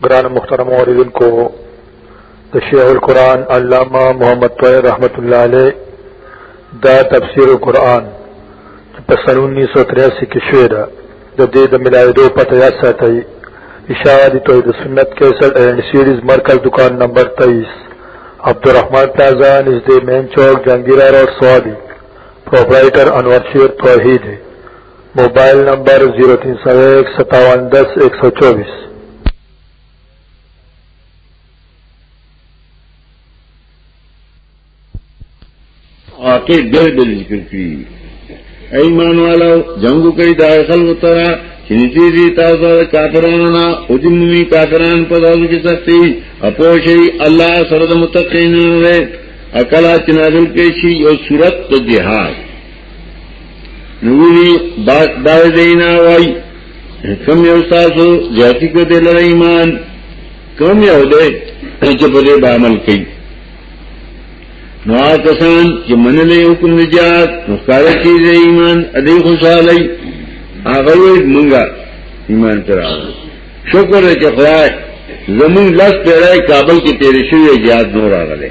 گران محترم عوردن کو تشیح القرآن علامہ محمد طویر رحمت اللہ علیہ دا تفسیر القرآن پسن انیس سو تریاسی کی شعر د دې د ملاویدو پته یاد ساتئ اشاعه د توحید سنت 61 اینڈ سیریز مرکز دکان نمبر 23 عبدالرحمن پلازا نزد مین چوک جنگیرا روڈ سوابی پروپرائٹر انور شیر توحید موبائل نمبر 03015710124 واقع ډېر ډېر ذکر کړی ایمان والو جنگ کوي دا خلکو ته چې دې دې تاسو کافرانو نه او دې مومي کافران په داسې کې سختي اپوشي الله سره د متقین نه اکلا چې نازل کې شي او صورت د جهاد نووی باس دا دینا وای کم یو تاسو زیاتی کو دل ایمان کم یو دې چې په دې عمل کوي نو آکسان چه من لے حکم نجات نو کارا چیز ایمان ادی خوشحال ای آغا وید منگا ایمان پر آغا شکر ہے چه خدای زمون لس پیرائی کابل کی تیرے شوی جہاد نور آغا لے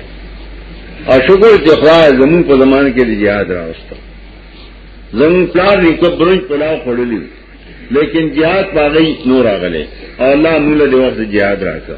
اور شکر چه خدای زمون پا زمان کے دی جہاد راوستا زمون پلار نیکو برنج پلاو خوڑلی لیکن جہاد پا غی نور آغا لے اور اللہ مولا دی وقت جہاد راکا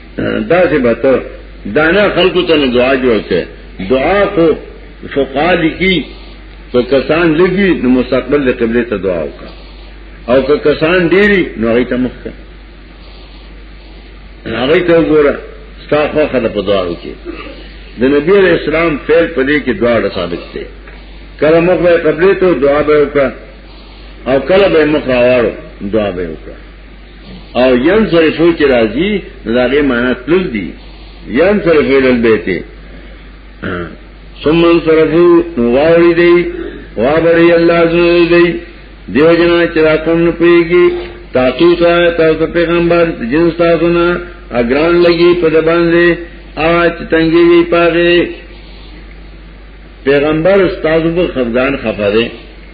دا سے بتو دانا خلق تو نے دعا جو سے دعا کو فقال کی تو کسان لگی نو مستقبل دے قبلے تا دعا کا او کہ کسان دیری نو اگئی تا مخ کا اگئی تا گورا ستا خواہ خدا پا دعا ہو کے دا نبی علیہ السلام فیل پدے کی دعا دا ثابت تے کلا مخ بے قبلے تو دعا بے اکا او کلا بے مخ آوارو دعا بے اکا او ین سره فو چې راځي نو دا غي معنا تل دي ین سره فو دل بیته ثم صرفو نو واوړي دی وابړي الله زوی دی دیو جنا چې را کوم نه پیږي تاسو ته تاسو پیغمبر جن تاسو نه اگران لګي په دبان دي اچ تنګي وی پاره پیغمبر استاد په خفدان خفره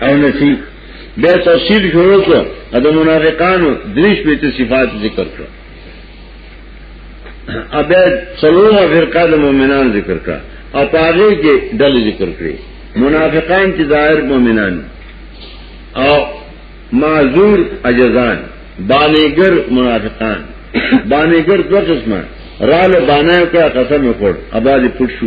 او نسی بے تفصیل شروع کر ادم منافقان دریش پہ صفات ذکر کر اب سلوم اور فرقہ دم مومنان ذکر کا اب آگے کے ڈل ذکر کرے منافقان کی ظاہر مومنان اور معذور اجزان بانیگر منافقان بانیگر دو قسم رال بانا کا قسم پڑ اباد پٹ شو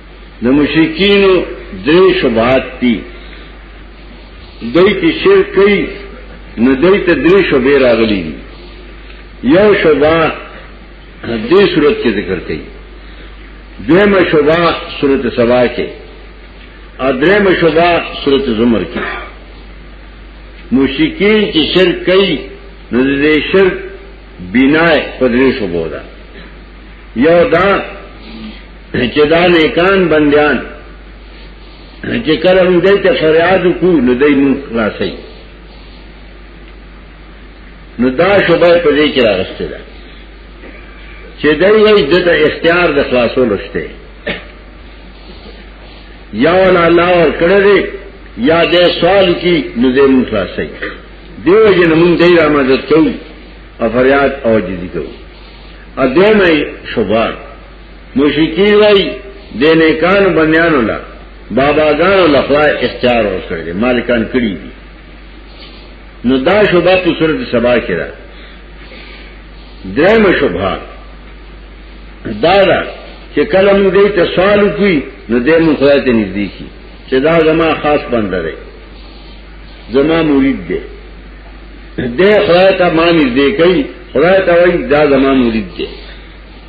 د مشرکینو درې شوبات دي دوی چې شرک کوي نو دوی ته درې شوبې راغلي دي یو شوبا دې صورت کې ذکر کړي دویمه شوبا صورت سبا کې او درېمه شوبا صورت زمر کې مشرکین چې شرک کوي نو دې شرک بنا په درې شوبو ده یو دا چې دا نیکان بندیان چې کله موږ دې ته فریاد کو نو دې موږ خلاصي نو دا شوبه په دې کې راغسته ده چې دې وایي د اختیار د خلاصو لشته یا ول الله ور کړې یا دې سوال کی نو دې موږ خلاصي دیو جن موږ دې را مدد کوو او فریاد او جدي کوو ا دې مې شوبه مشرکین وای د نیکانو بنیانو لا باباګانو لا خدای اختیار ورکړي دي مالکان کړی دي نو دا شوبه په صورت سبا کې ده درېم شوبه دا ده چې کله موږ دې ته سوال وکړي نو دې موږ خدای ته نږدې کی چې دا زما خاص بنده دی زما مرید دی دې خدای ته معنی دې کوي خدای ته وایي دا زما مرید دی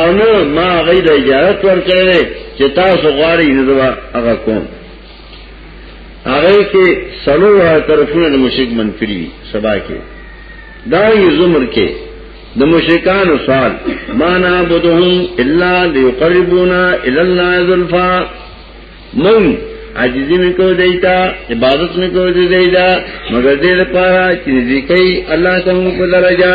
او نو ما غي د اجازه ورکړې چې تاسو غواړئ نو هغه کوم هغه کې سلو طرفونه د مشرک منفري سبا کې دا یې زمر کې د مشرکان سوال ما نعبدهم الا ليقربونا الى الله ذلفا من عجزی نکو دیتا عبادت نکو دیتا مگر دې لپاره چې ذکر الله تعالی په درجه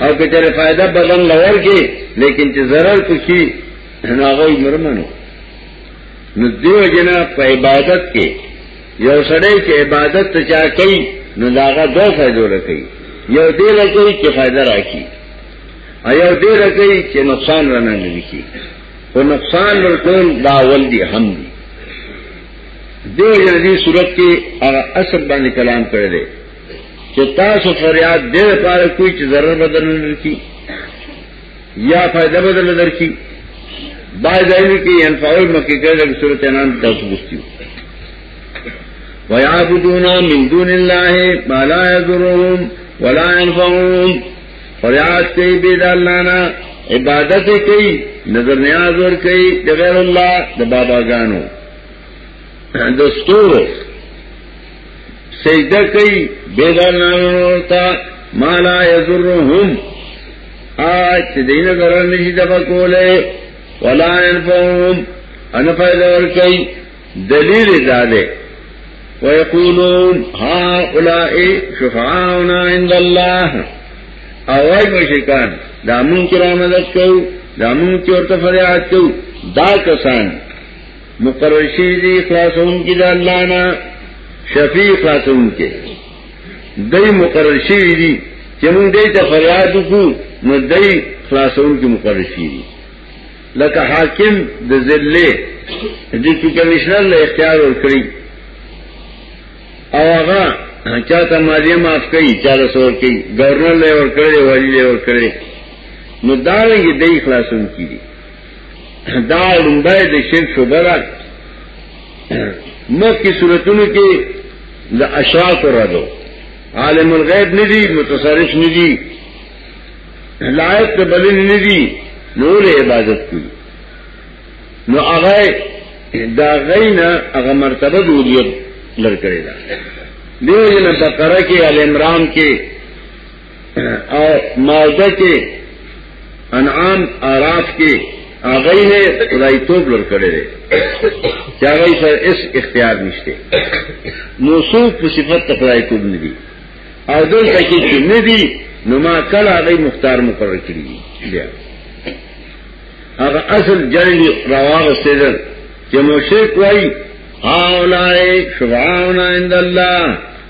او که چېرې فائدہ بدن لور کې لیکن چې zarar پکې نه غوي مرمنو نو دیو جنا په عبادت کې یو سړی چې عبادت ته چا کوي نو داغه دوه فائدو لکې یو دې لکې چې فائدہ راکړي ایو دې لکې چې نقصان رانه نه لکې او نقصان ورکول دا ول دي هم دي دیو جنا دې صورت کې هغه اصل باندې کلام کړی دی چې تاسو فریاد دې لپاره کوی چې ضرر بدل نه کی یا فائدہ بدل نه کی باید ایلی کې انفعل مکه کې د صورت انام تاسو بوستیو ويعبدون من دون الله ما لا يضرهم ولا ينفعهم فریاد کوي به د الله نه عبادت کوي نظر نیاز ور کوي د غیر الله د باباګانو د ستورو سجده کوي بیګا نارونو ته ما لا یذرهم آج چې دینه ضرر نشي د کوله ولا ينفعهم ان فائدہ ور کوي دلیل دا ده ويقولون هؤلاء شفعاؤنا عند الله اوای مشکان دا مونږ کرامت کوو دا مونږ چې ورته فریاد کوو دا کسان مقرر شي دي خلاصون کې د الله نه شفیع خلاصون کې دای مقرر شي دي چې موږ دې ته فریاد وکړو نو دای خلاصون کې مقرر شي دي لکه حاکم د ضلع د کمشنر له اختیار ورکړي او هغه چاته مالیه معاف کړي چاله سور کړي گورنر له ور کړي ولی له ور کړي نو دا لګي د اخلاصون کیږي دا لومبای د شرک شوبه ده مخکې صورتونو کې د اشراف ردو عالم الغیب ندی متصرف ندی لایق ته بلنی ندی نور عبادت کوي نو هغه دا غینا هغه مرتبه د وجود لر کړی دا دیو جن بقره کې ال عمران کې او ماده کې انعام اعراف کې هغه نه خدای توب لور کړی دی چې هغه سره اس اختیار نشته موصوف په صفت خدای توب نه دی او دلته کې چې نه دی نو ما کله هغه مختار مقرر کړی بیا هغه اصل جنګ رواغ سیدل چې مشرک وای هاولای شفاعنا عند الله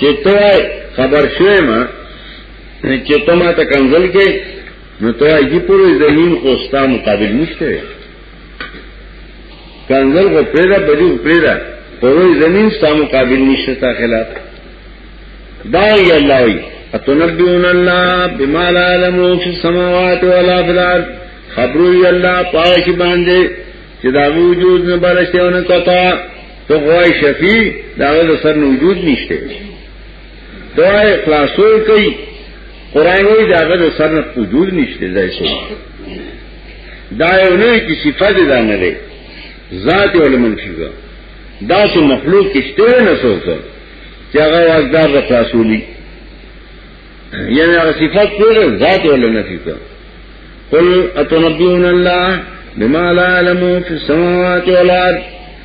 چې ته خبر شوې ما چې ته ما ته کنزل کې نو ته یې پوری زمين خوستا مقابل نشته کنزل کو پیدا بدی پیدا پوری زمين ستا مقابل نشته تا خلاف دا یې الله وي اتنبئون الله بما لا علم في السماوات ولا في الارض خبرو یې الله پاک باندې چې دا وجود نه برشته ونه کتا تو غوای شفیع داغه د سر وجود نشته دوای خلاصول کوي قران وی داغه د سر وجود نشته ځای شي دا یو نه کی صفات ده نه ده ذات ول منفی ده دا سو مخلوق کشته نه سوته چې هغه واقدار د خلاصولي یعنی هغه صفات ټول ذات ول نفی ده قل اتنبئون الله بما لا علم في السماوات والارض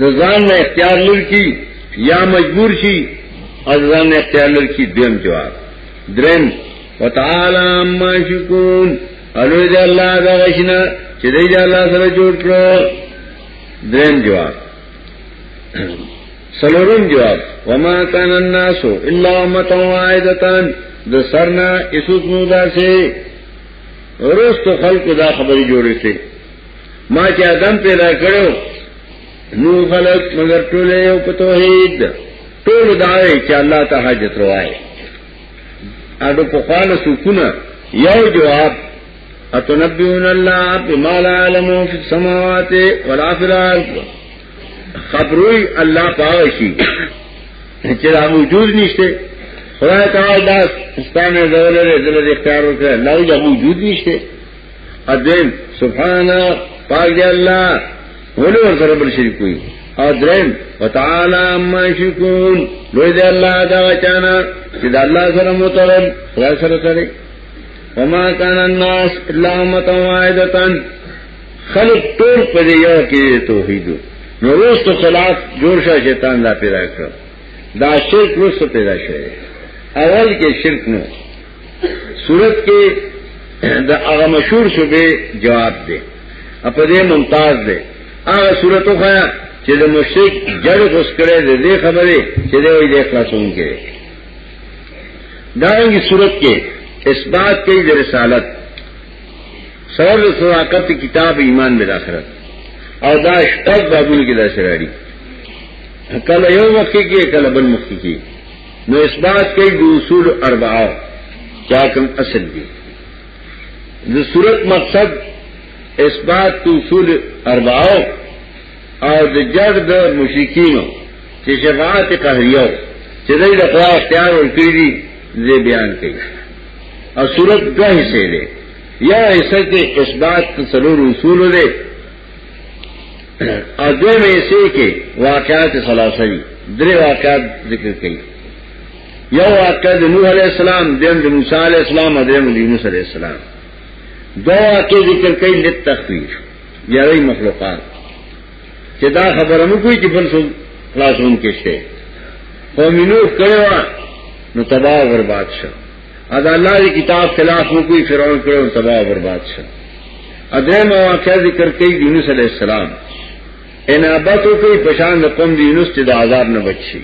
د ځان نه اختیار لور کی یا مجبور شي از ځان نه اختیار لور کی دیم جواب درم وتعالى ما شکون الو دې الله دا غشنا چې دې الله سره جوړ کړو دریم جواب سلورم جواب وما كان الناس الا امه واحده د سرنا اسوس نو داسې ورست خلق دا خبري جوړې شي ما چې آدم پیدا کړو نو خلق مگر ټول یو په توحید ټول دعوی چې الله ته حاجت روای اډو په خانه سکونه یو جواب اتنبئون الله بما لا علم في السماوات ولا في الارض خبروي الله پاوشي چې دا موجود نشته خدای تعالی دا ستانه زولره دلته اختیار وکړ الله دا موجود نشته ادویم سبحان پاک دی الله ولې ورته رب شریک وي ادریم وتعالى ما شکون لوی دی الله دا چانا چې د الله سره مترل خدا سره سره وما كان الناس الا امه واحده خلق ټول په دې یو کې توحید نو اوس ته خلاف جوړ شې شیطان لا پیدا کړ دا شرک وسو پیدا شوی اول کې شرک نه صورت کې د هغه مشهور شوبې جواب دی په دې ممتاز دی هغه صورت خو چې د مشرک جړ غوس کړي د دې خبرې چې د وې د اخلاصون کې داغي صورت کې اثبات کوي د رسالت سر صداقت کتاب ایمان بل آخرت او دا شپږ بابونو کې دا سره اړي کله یو وخت کې کله بل مخ کې نو اثبات کوي د اصول اربعه چا کوم اصل دي د صورت مقصد اثبات د اصول اربعه او د جګ د مشرکین چې شفاعت قهریو چې دوی د خدای اختیار ورکړي دي زه بیان کوي او صورت دوه حصے دي یا حصہ کې اثبات څلور اصول دي ادوی میں سے کے واقعات سلاسری درے واقعات ذکر کئی یو واقعہ د نوح علیہ السلام دیم د موسی علیہ السلام دیم د یونس علیہ السلام دو واقع ذکر کئی لت تخفیف یارئی مخلوقات کہ دا خبر ہم کوئی کہ بن سو خلاصون کے شے قومی نوح کرے وا نو تباہ برباد شو ادا اللہ دی کتاب خلاف ہو کوئی فرعون کرو اور تباہ برباد سے ادے مواقع ذکر کئی یونس علیہ السلام انابت ہو کوئی پشان قوم دی یونس تے دا عذاب نہ بچی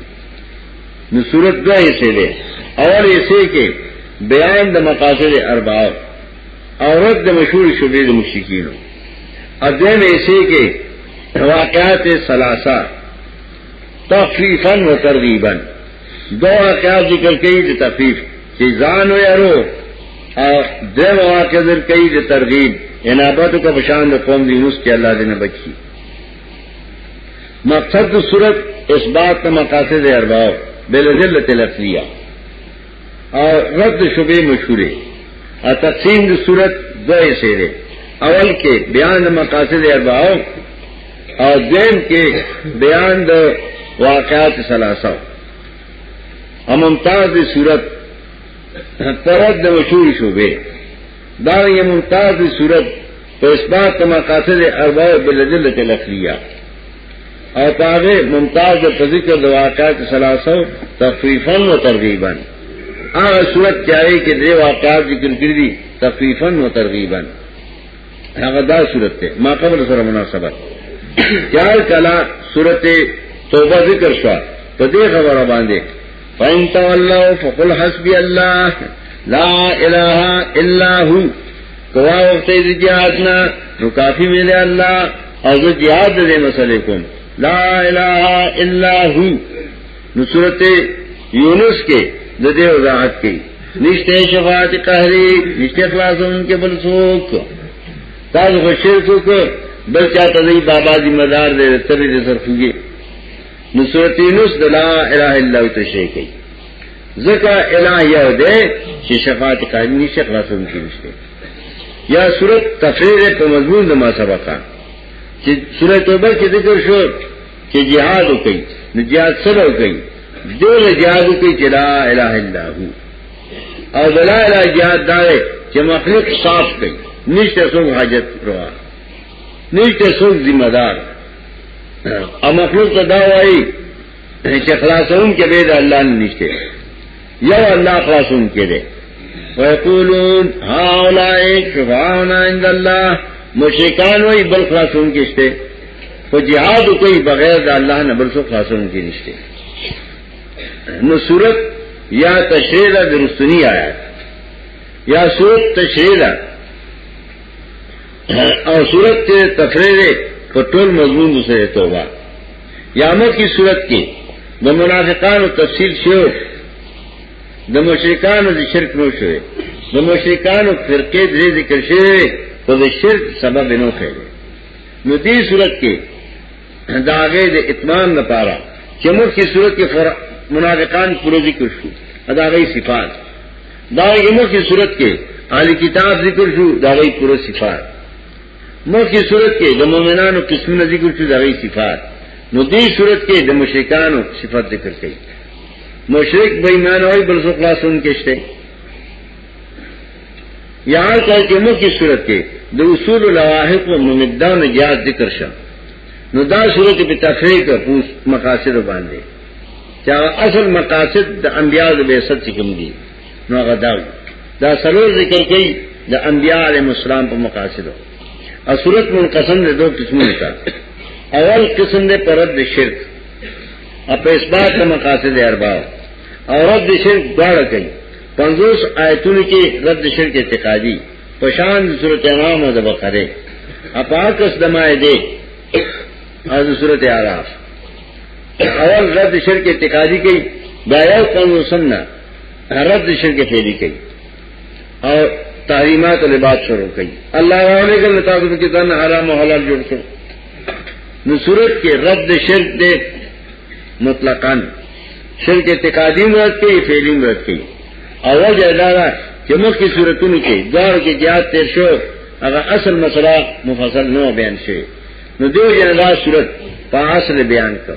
نو صورت دو ایسے دے اور ایسے کے بیان دا مقاصد ارباؤ عورت دا مشہور شبے دا مشکین ہو ادے میں ایسے کے واقعات سلاسا تخفیفا و ترغیبا دوه قیاس ذکر کوي د تخفیف چې ځان ویرو او د واقع ذکر کوي د ترغیب انابت کو بشان د قوم دی نس کې الله دې نه بچي مقصد د صورت اثبات ته مقاصد اربع بل ذلت لفظیه او رد شبه مشهوره ا تقسیم د صورت دوه سره اول کې بیان مقاصد اربع او دین کې بیان د واقعات ثلاثه او ممتاز دی صورت پرد د مشهور شوبه دا یې ممتاز دی صورت په اثبات مقاصد اربع بلدل تلخلیه او پاغه ممتاز د ذکر د واقعات ثلاثه تخفیفا و ترغیبا هغه صورت چاہے کې دی واقعات ذکر کړی تخفیفا و ترغیبا هغه دا صورت ته ما قبل سره مناسبت چار کلا صورت توبه ذکر شو په دې خبره باندې فین تولوا فقل حسبی الله لا اله الا هو کوا وخت دې جهاد نه نو کافی مې له الله او زه جهاد دې مسلې کوم لا اله الا هو نو صورت یونس کې د دې وضاحت کوي نشته شفاعت قهري نشته خلاصون کې بل څوک تاسو خو شرک کو بل چاته دی بابا دی مدار دې ترې دې سرفږي نو صورت یونس د لا اله الا الله ته شي کوي ځکه اله یو دې چې شفاعت قهري نشته خلاصون کې نشته یا صورت تفریر په مضمون د ما سبقه چې سورۃ توبه کې ذکر شو چې جهاد وکړي نو جهاد سره وکړي دول جهاد وکړي چې لا اله الا هو او بلا اله جهاد دا دی چې مخلوق صاف کړي نشته څوک حاجت روا نشته څوک ذمہ دار او مخلوق ته دا وایي چې خلاصون کې به الله نشته یو الله خلاصون کړي ويقولون هؤلاء شفعاؤنا عند الله مشرکان وای بل خلاصون کېشته خو جهاد کوي بغیر د الله نه بل څه خلاصون کې نشته نو صورت یا تشریح ده درستنی آیات یا صورت تشریح ده او صورت تفریح ده په ټول مضمون سره توبه یا مخی صورت کې د منافقانو تفصیل شو د مشرکانو د شرک نو شوی د مشرکانو فرقې درې ذکر شوی خو د شرک سبب نه خیر نو دې صورت کې دا غې د اتمام لپاره چې موږ کی صورت کې فر... منافقان پوره ذکر شو دا غې صفات دا یې موږ کی صورت کې اهل کتاب ذکر شو دا غې پوره صفات مخی صورت کې د مؤمنانو قسمونه ذکر شو دغه صفات نو دې صورت کې د مشرکانو صفات ذکر کړي مشرک بې ایمان وای بل څه خلاصون کېشته یا کله چې مخی صورت کې د اصول لواحق او ممدان جهاد ذکر شو نو دا صورت په تفریق او مقاصد باندې چا اصل مقاصد د انبیاء د بیست کوم دي نو هغه دا دا سلور ذکر کوي د انبیاء علیهم السلام په مقاصدو او صورت منقسم ده دوه قسمونه تا اول قسم ده پرد د شرک او په اثبات د مقاصد اربع او رد د شرک دواړه کوي 50 آیتونو کې رد د شرک اعتقادي پشان د صورت انعام او د بقره اپاکس دمای دی او د صورت اعراف اول رد شرک اعتقادي کوي دا یو قانون سنت رد شرک فعلی کوي او تحریمات له بعد شروع کوي الله علیه وسلم تاسو په کتاب حرام او حلال جوړ کړو نو صورت کې رد شرک دې مطلقاً شرک اعتقادي مراد کې فعلی مراد کې اول جلاله چې مخکې صورتونو کې دار کې جهاد تیر شو هغه اصل مسله مفصل نو بیان شي نو دیو جلاله صورت په اصل بیان کړ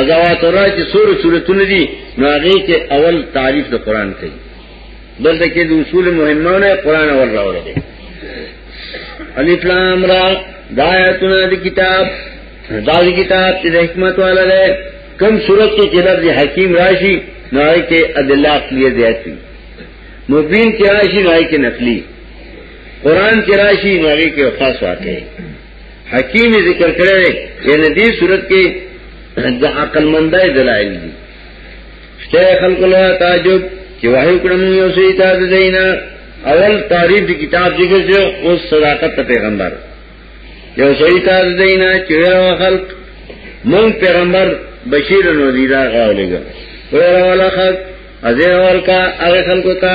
ازواتورا چې سور صورتونه دي نو هغه کې اول تعریف د قران کوي بل دکې د اصول مهمونه قران اول راوړل دي الف لام را دایتونه د کتاب دا د کتاب چې حکمت والا ده کم صورت کې چې لفظ حکیم راشي نو هغه کې ادله عقلیه زیاتی مبین کې راشي نو هغه کې نقلی قران کې راشي نو هغه کې خاص واقع حکیم ذکر کرے یعنی دی صورت کے دا عقل مندائی دلائل دی شتے خلق اللہ تعجب کہ وحی کرم یو سی تاد دینا اول تعریف دی کتاب ذکر سے اس صداقت تا پیغمبر یو سی تاد دینا چویرا خلق من پیغمبر بشیر نوزیدہ غاولے گا ویرا والا خلق ازیر والکا اغی خلقو تا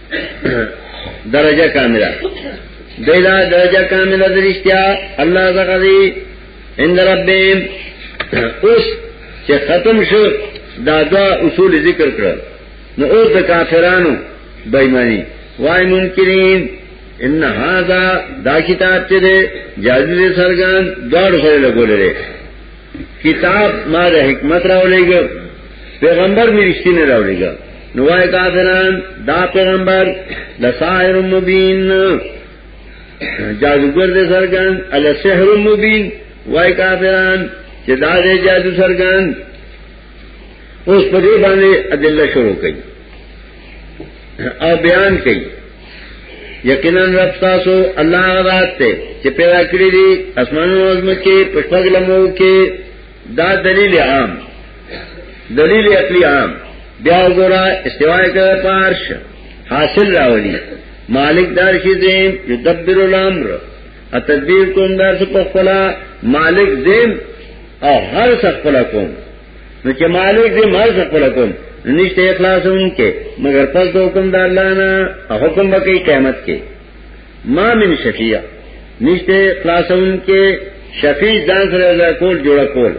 درجه کامله دیلا درجه کامله درشتیا الله زغری ان ربهم اوس چې ختم شو دا دا اصول ذکر کړل نو اوس د کافرانو بېمانی وای منکرین ان هاذا دا کتاب چې جادو سرګان دوړ سره لګولې کتاب ما د حکمت راولېګو پیغمبر مې رښتینه راولېګو نو وای کافران دا پیغمبر د ساحر مبین جادوګر دې سرګان ال سحر مبین وای کافران چې دا دې جادو سرګان اوس په دې باندې ادله شروع کړي او بیان کړي یقینا رب تاسو الله غذات ته چې پیدا کړی دي اسمانونو او زمکه په خپل لمو کې دا دلیل عام دلیل عقلی عام بیا وګوره استوای کړه پارش حاصل راولي مالک دار شي دې یدبر الامر ا تدبیر کوم دار څخه خپل مالک دې او هر څه خپل کوم نو چې مالک دې مال سره کوم نشته اخلاص اونکه مگر پس د حکم د الله نه حکم وکي قیامت کې ما من شفیع نشته اخلاص اونکه شفیع ځان سره ځا کول جوړ کول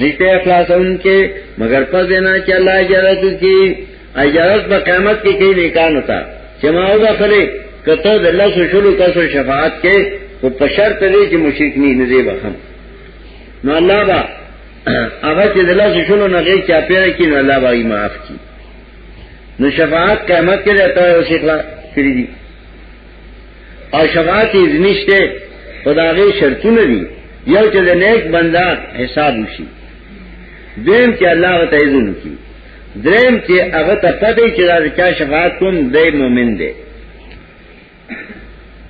نشته اخلاص اونکه مگر پس دینا چې الله اجازه کوي اجازه په قیامت کې کوي نه کار نتا چې ما او داخله کته د الله سره شلو تاسو شفاعت کې او په شرط دې چې مشرک نه نه دی بخم نو الله با هغه چې د لاس شلو نه غیر چا پیره کین الله باغی معاف کی نو شفاعت قیامت کې راته او شیخلا کړی دي او شفاعت یې نشته خدای شرطونه دي یو چې د نیک بندا حساب وشي دیم چې الله وتعالى اذن کی دریم چې هغه ته پدې چې دا چا شفاعت کوم د مؤمن دی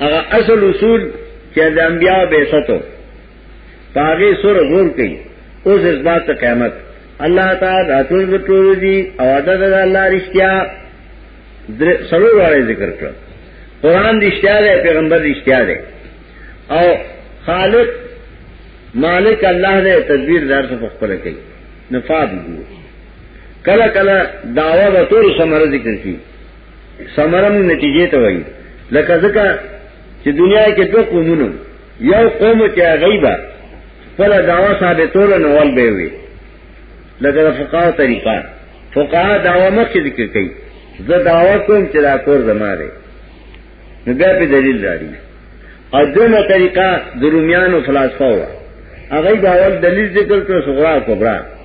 هغه اصل اصول چې د انبیا به ستو پاګه سور غور کوي اوس اس بات ته قیامت الله تعالی راتل ټول دي او عدد الله رښتیا سلو واره ذکر کړ قران رښتیا دی پیغمبر رښتیا دی او خالق مالک الله دې تدبیر دار څخه خپل کوي نفاذ دي کله کله داوا د ټول سمره ذکر کی سمرم نتیجې ته وایي لکه ځکه چې دنیا کې دوه قومونه یو قوم چې غیبه خپل دعوا ثابتول نه ول به وي لکه د فقها طریقه فقها دعوا مخکې ذکر کوي زه دعوا کوم چې دا کور زما دی نو بیا په دلیل راځي او دغه طریقه د رومیانو فلسفه و هغه دا ول دلیل ذکر کړو صغرا کبرا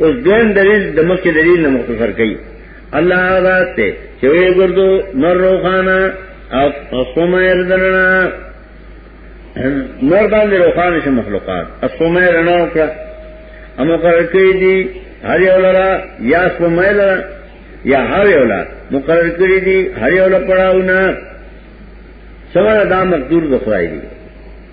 اوس دین دلیل د مخکې دلیل نه مختصر کړي الله ذات ته چې وی ګردو نور روخانه او اسمه اردنا نور باندې روخانه شي مخلوقات اسمه رڼا وکړه امو کړی کړی دي هر یو لرا یا اسمه لرا یا هر یو لرا مقرر کړی دي هر یو لرا پړاونه سمره دا مقدور د خدای دی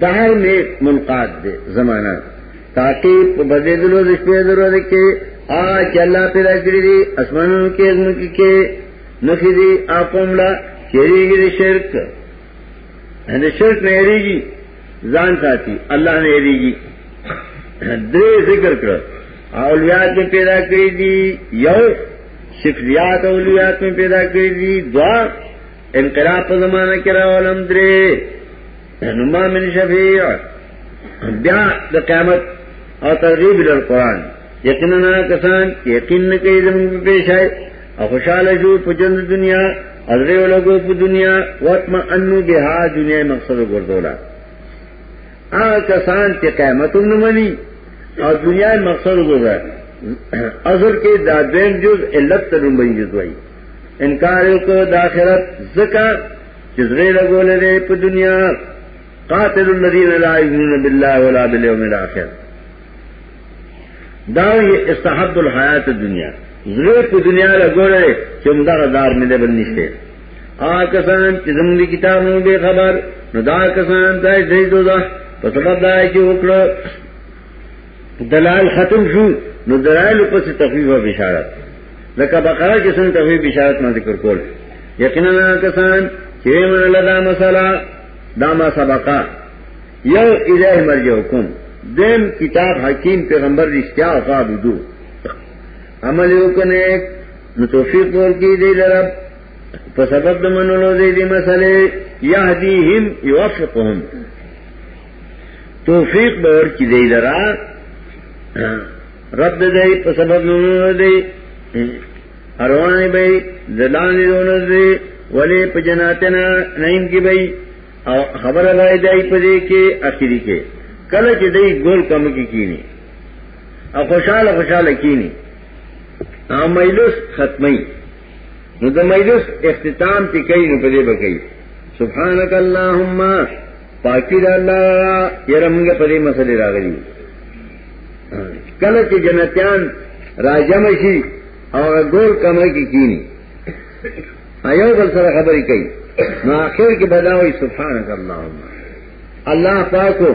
دهر می منقاد دی زمانہ تاکي په بدلو د شپې درو د کې آ چې الله پیدا کړی دی اسمانونو کې زمکه کې نخې دی اپم لا چیرېږي د شرک هدا شرک نه هریږي ځان ساتي الله نه هریږي درې ذکر کړ اولیاء کې پیدا کړی دی یو شفریات اولیاء کې پیدا کړی دی دوا انقلاب په زمانہ کې راولم درې نما من شفیع بیا د قیامت او ترغیب ال قران یقینا کسان یقین نه کوي زموږ په پیشای او خوشاله شو په جن دنیا او دریو لګو په دنیا واتم انو بها دنیا مقصد ګرځولا آ کسان چې قیامت هم نه مني او دنیا مقصد ګرځولا اذر کې دا دیم جز علت ترمبې جز وایي انکار یو کو د آخرت زکا چې زړه لګولې دې په دنیا قاتل الذين لا يؤمنون بالله ولا باليوم الاخر دا یې استحب الحیات الدنیا زړه په دنیا لګولې چې موږ دار مې دې بل نشته آ کسان چې زموږ کتاب نو به خبر نو دا کسان دای دې دوه په سبب دای چې وکړو دلال ختم شو نو دلال په څه تخفیف او بشارت لکه بقره کې څنګه تخفیف بشارت ما ذکر کول یقینا کسان چې من الله دا مسله دا ما سبقا یو الیه مرجعکم دیم کتاب حکیم پیغمبر رښتیا او قابودو عمل یو کنه نو توفیق ورکی دی لرب په سبب د منلو دی دی مسله یهدیهم یوفقهم توفیق باور کی دی لرا رب دی په سبب نور دی اروانه به زلان دون دی ولی په جناتنا نعیم کی به او خبر راي دی په دې کې اخیری کې کله چې دی ګول کم کې کینی او خوشاله خوشاله کینی او مجلس ختمي نو د مجلس اختتام پی کوي نو پدې بکې سبحانك اللهم پاکی دا الله یره موږ پدې مسلې راغلي کله چې جنتیان راجم شي او ګول کمر کې کینی ایو بل سره خبرې کوي نو اخر کې بداوي سبحانك اللهم الله پاکو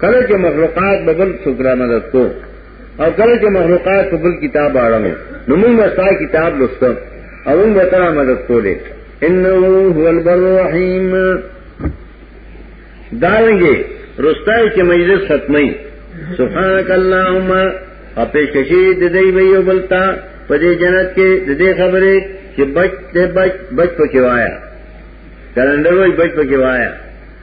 کله چې مخلوقات به بل څوک را مدد کو او کله چې مخلوقات په بل کتاب اړم نو موږ ستا کتاب لوست او موږ ته مدد کولې انه هو البر الرحیم دارنګي رستای چې مجلس ختمي سبحانك اللهم اپیش کشی د دې ویو بلتا په دې جنت کې د دې خبرې چې بچ ته بچ بچ پکې وایا کلندر وای بچ پکې وایا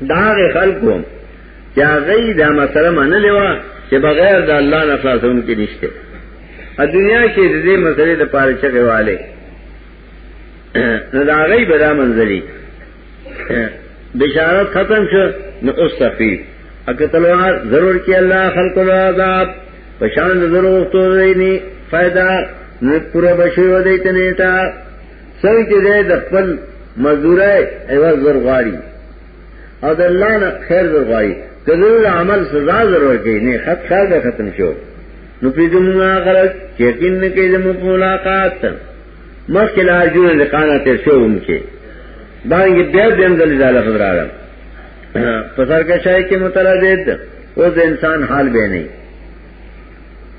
داغه خلکو چې هغه دا مسله منلې و چې بغیر د الله نه خلاصون کې نشته ا دنیا کې د دې مسلې د پاره چې غواړي نو دا غي به دا منځلي بشارت ختم شو نو اوس صفی اګه تلوار ضرور کې الله خلق له عذاب پشان ضرور تو نه فائدہ نو پورا بشوي ودی ته نیټه سوی چې دی د خپل مزدوره ایواز ورغواړي او د الله نه خیر ورغواړي کله د عمل سزا ضرور کوي نه خط خیر به ختم شو نو پیدمنا غلط یقین نه کوي زمو په ملاقات مخکې لا جوړ لقانه ته شو انکه باندې بیا دیم د لاله خبره په سر کې شای کې مترادید او د انسان حال به نه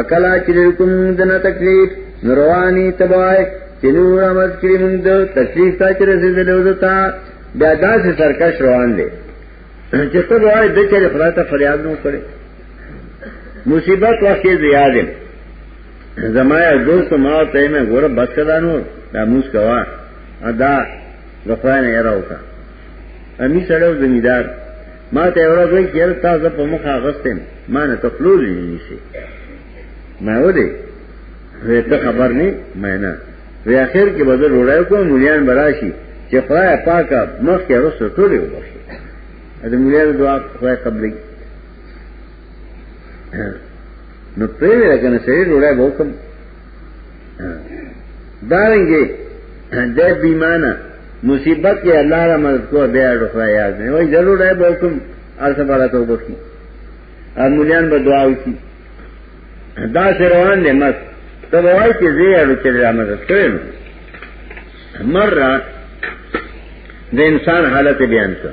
اکلا چې کوم دنه تکلیف نوروانی تبای چې نور امر کړی موږ د تکلیف ته چې رسیدل وزتا بیا داسې سرکش روان دي چې ته وای د چر خدای ته فریاد نو کړي مصیبت وخت زیاد دي زمایا دوست ما ته مې ګور بس کړه نو دا موس کوا ادا غفران یې راوکا امی سره زمیدار ما ته ورځ وی چې تاسو په مخه غستم ما نه تخلول نه شي ما ودی وې ته خبر نه مې نه وی اخر کې بدل وړای کوم مليان براشي چې خدای پاکه مخ کې رسو ټولې وبخي د مليان دعا خدای قبلې نو پرې راکنه سړي وړای وکم دارنګي د بیمانه مصیبت کې الله را مدد کو بیا ډوخه یاد نه وای ضرور راي به کوم ارسه بالا توبه کی امولیان به دعا وکي دا روان دي مس ته وای چې زه اړو چې را مدد کړم مر را د انسان حالت بیان کړ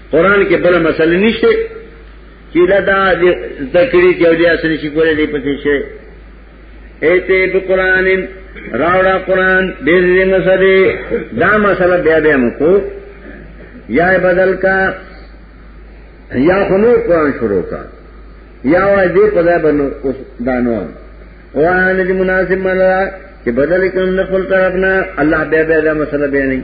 قران کې بل مسله نشته چې دا د ذکرې کې او د اسنه شي کولای دی پکې شي ایته به قران راوړا قران دې دې مسله دا مسله بیا بیا مکو یا بدل کا یا خنو قران شروع کا یا وای دې په ځای باندې اوس دانو قران دې مناسب مله چې بدل کوم نه خپل طرف نه الله بیا بیا دا مسله بیا نه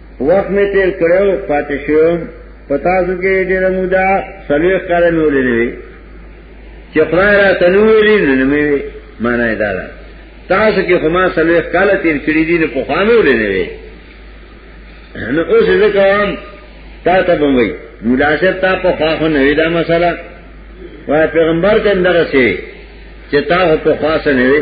وخت می تیر کړو پاتې شو پتا څو کې ډېر مودا سلوي کار نه ولري چې خدای را تنوي نه مې معنی دا ده تاسو کې خما سلوي کال تیر کړی دي نه په خامه ولري نو اوس زه کوم تا ته بموي ملاسب تا په خاخو نه وی دا مسله وای پیغمبر ته اندر سي چې تا په خاصه نه وی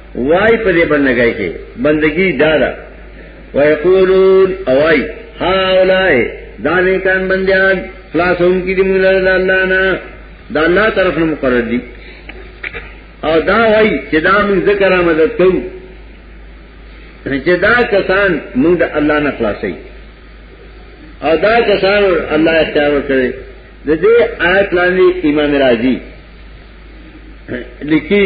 وای په دې بندګۍ کې بندگی دارا ويقولون اوای ها اولای دانه کان بندیان خلاصون کی دی مولا د الله نه د الله طرف نه مقرر دي او دا وای چې دا موږ ذکر مدد کوو چې دا کسان موږ د الله نه خلاصي او دا کسان الله اختیار کړي د دې آیت لاندې امام رازي لیکي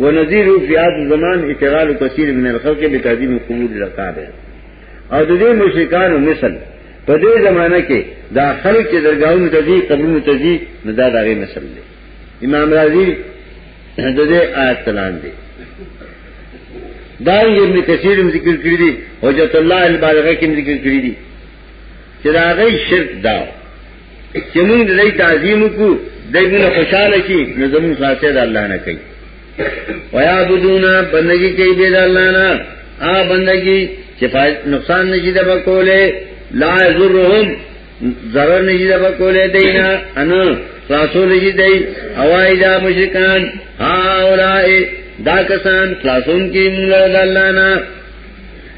ونذیر فی هذا الزمان اشتغال کثیر من الخلق بتعظیم قبول الرقاب او د دې مشرکانو مثل په دې زمانہ کې دا خلک چې درگاہونو ته دي قبرونو ته دي نو دا دغه مثل دی امام رازی د دې آیت تلان دی دا ابن کثیر ذکر کړی دی حجت الله البالغه کې ذکر کړی دی چې دا غي شرک داو چې موږ د دې تعظیم کو دایمونه خوشاله شي نو زموږ خاصه د الله نه کوي ويا بدونا بندگی کوي به د الله نه آ بندگی چې فائد نقصان نشي د بکوله لا یذرهم ضرر نشي د بکوله دینا ان خلاصو نشي دی اوای دا مشرکان ها اولای دا کسان خلاصون کی موږ د الله نه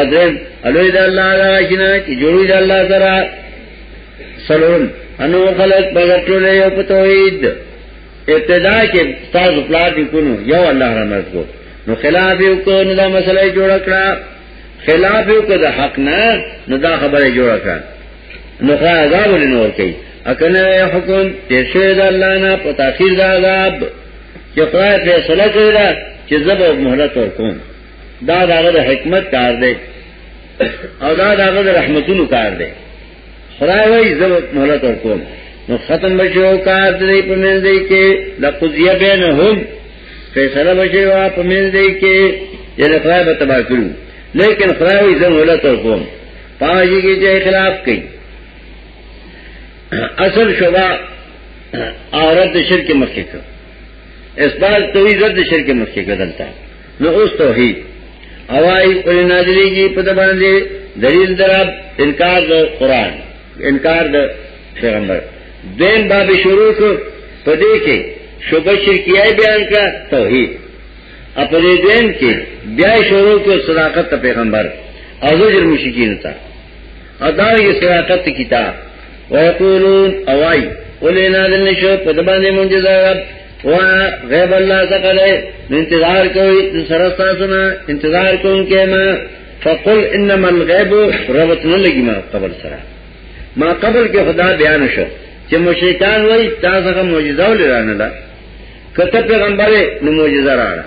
اذن الوی د الله دا شنه چې جوړی د الله سره سلون انو خلق بغټول یو په توحید ابتدا کې تاسو پلاټ کونو یو الله رحمت کو نو خلاف یو کو نو دا مسله جوړ کړه خلاف یو کو د حق نه نو دا خبره جوړ کړه نو خا عذاب لنور کوي اکنه حکم دې شه د الله نه په تاخير د عذاب چې خدای فیصله کړی چې زبر مهلت ورکوم دا داغه د حکمت کار دی او دا داغه د رحمتونو کار دی خدای وای زه مهلت ورکوم نو ختم بشو کار دې په من دې کې د قضیه بینهم فیصله بشو په من دې کې چې د خدای په تبا کړو لیکن خدای وای زه مهلت ورکوم پاجي کې چې خلاف کوي اصل شوبا عورت شرک مخکې کړ اسبال توحید د شرک مخکې کړ دلته نو اوس توحید اوای پر نازلی کی پته باندې دلیل درب انکار د قران انکار د پیغمبر دین باب شروع کو پدې کې شوبه شرکیه بیان کا توحید اپدې دین کې بیا شروع کو صداقت پیغمبر او زجر مشکین تا ادا یې صداقت کتاب ويقولون اوای ولنا ذل نشو پدبانې مونږه وہاں غیب اللہ سکل ہے انتظار کوئی سرستا سنا انتظار کو ان کے ماں فقل انما الغیب ربط نہ لگی ماں قبل سرا ماں قبل کے خدا بیان شو کہ مشرکان وہی تا سکا موجزہ لے رانا دا کتب پیغمبر ہے نو موجزہ رانا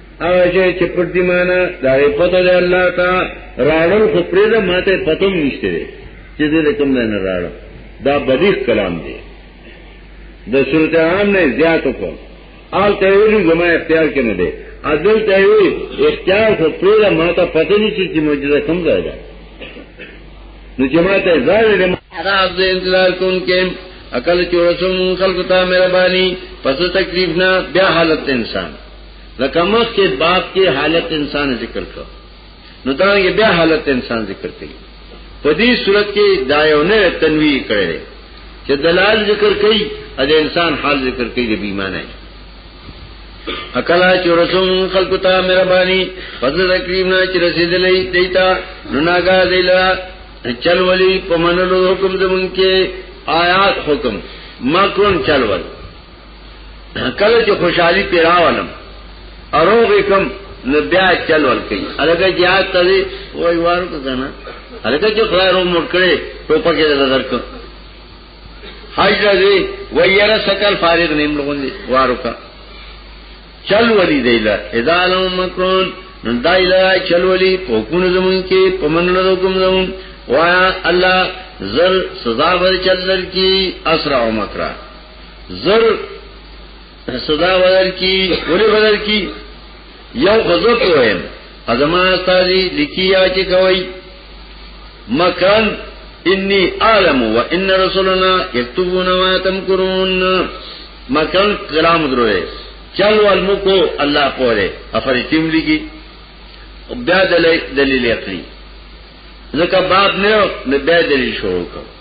هغه شی چې پټ دی معنا دا یې پته دی الله تا راړل خو پرې ده ماته پته نشته دی چې دې کوم نه راړ دا بدیخ کلام دی د صورت عام نه زیات وکړ آل ته ویلو زما اختیار کې نه دی عدل ته وی اختیار خو پرې ده ماته پته نشته چې معجزه کوم ځای ده نو جماعت زار دې هغه عبد انتظار کون کې عقل چورسم خلق تا مهرباني پس تکلیف نه بیا حالت انسان لکه مخکې باب کې حالت انسان ذکر کړ نو دا یې بیا حالت انسان ذکر کړي په دې صورت کې دا یو نه تنویع کړي چې دلال ذکر کړي ا د انسان حال ذکر کړي د بیمانه اکلا چې رسوم خلق ته مهرباني فضل کریم نه چې رسیدلې دیتا نو ناګه دیلا چل ولی په منلو حکم زمونږ کې آیات حکم مکرون چل ولی کله چې خوشحالي پیراولم اروغې کم نو بیا چل ور کوي الګا جهاد ته دی وای وارو کنه الګا چې خدای رو مړ کړي ټوپه کې نظر کو حج دی ویره سکل فارغ نیم لغون دی وارو کا چل ولی دی لا ادالو مکرون نو دای لا چل ولی حکم زمون کې پمنلو حکم زمون وایا الله زر سزا ور چل در کی اسرع مکرہ زر صدا بدل کی ولی بدل کی یو غزو کوئیم ازما استازی لکی یا چی کوئی مکان انی عالم و ان رسولنا یکتبون ما تمکرون مکان کلام درو ہے چل والمو کو اللہ پورے افرشتیم لکی بیا دلیل اقلی ځکه باب نه نو بیا دلیل شروع کړ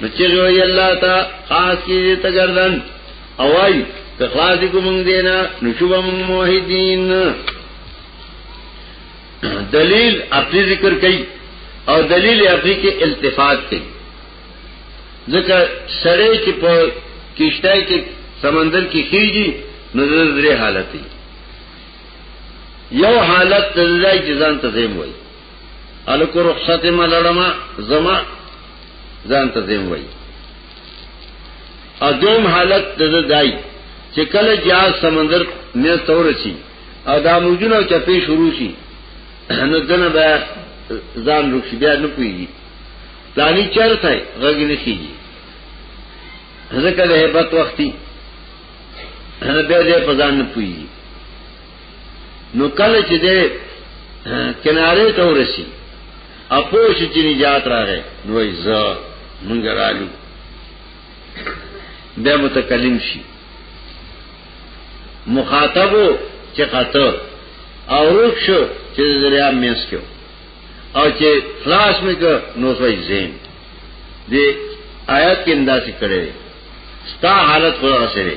نو چې وی الله تا خاص کیږي ته گردن اوای که خاص کوم دینا نو شوب موحدین دلیل خپل ذکر کوي او دلیل خپل کې التفات کوي ځکه سړی چې په کشته کې سمندر کې خيږي نظر درې حالت یو حالت د ځای ځان ته زم وایي الکو رخصت ما لړما زما ځان ته زم وای ادم حالت د دای چې کله جاز سمندر مې تور شي او دا موجونه چپې شروع شي نو دنه بیا ځان رخصت بیا نه کوي پلانی چرته غږ نه کیږي ځکه له هیبت وختي هر به دې په ځان نه پوي نو کله چې دې کنارې ته ورسی اپوش چې نجات راغې نو یې ز مونږ رالو بیا متکلم شي مخاطبو چې خاطر او روک شو چې دریا مېس کېو او چې خلاص مې کو نو سوي زین دې آیات کې انداسې کړې ستا حالت خدا سره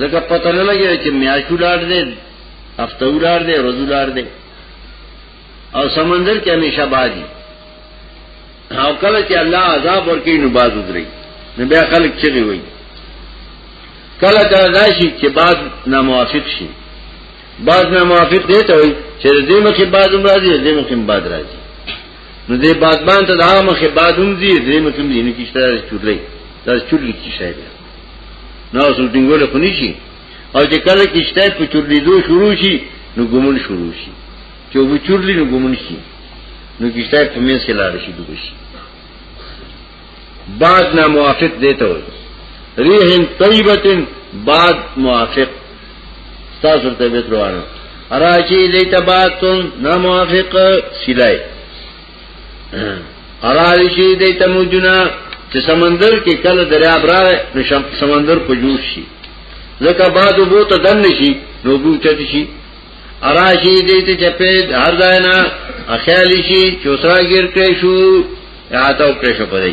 زکه پته نه لګی چې میاشو لار دی هفته لار دی ورځو لار دی او سمندر کې همیشه بادي او کله چې الله عذاب ورکړي نو باز ودري نو بیا خلک چغي وي کله کله راشي چې باز ناموافق شي باز ناموافق دی ته وي چې دې مخې باز هم راځي دې مخې هم باز راځي نو دې بادبان ته دا مخې باز هم دي دې مخې هم دي نه کیشته چورلې دا چورلې کیشته نو سو ټینګول خو نشي او چې کله کې شته په چورلې دوه شروع شي نو ګمون شروع شي چې وو چورلې نو ګمون شي نو کې شته په مې سره لار شي دوه شي بعد نه موافق دیته وي ریح طیبه بعد موافق تاسو ته به روانه راځي لیت بعد تم نه موافق سلای اراری شي د تموجنا چې سمندر کې کله دریا برا نو سمندر په جوش شي ځکه بعد وبو ته دن نشي نو بو چت شي اراشي دې ته چپه هر ځای نه اخیالی شي چوسا ګر کې شو یا تاو کې شو پدې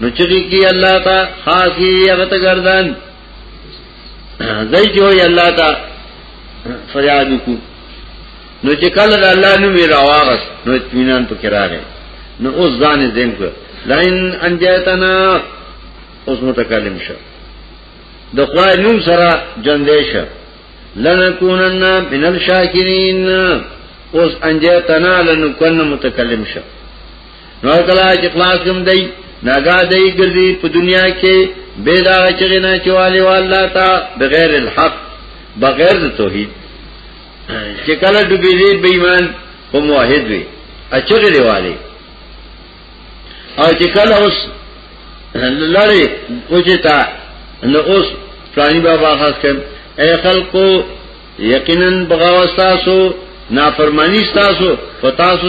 نو چغی کی الله تا خاصی هغه ته گردن دای جوړی الله تا فریاد کو نو چې کله د الله نوم یې راوغس نو اطمینان پکې راغی نو اوس ځان یې زم کړ لئن انجتنا اوس متکلم شو د خدای نوم سره جندې شو لنکونن من الشاکرین اوس انجتنا لنکون متکلم شو نو کلا چې خلاص کوم دی ناګا دی ګرځي په دنیا کې بے دا چغې نه چواله والله تا بغیر الحق بغیر د توحید چې کله ډوبې دی بې ایمان او موحد وي اچغې دی والي او چې کله اوس لړې اوچتا نو اوس پرانی بابا خاص کړ اے خلقو یقینا بغاوستاسو نافرمانی تاسو فتاسو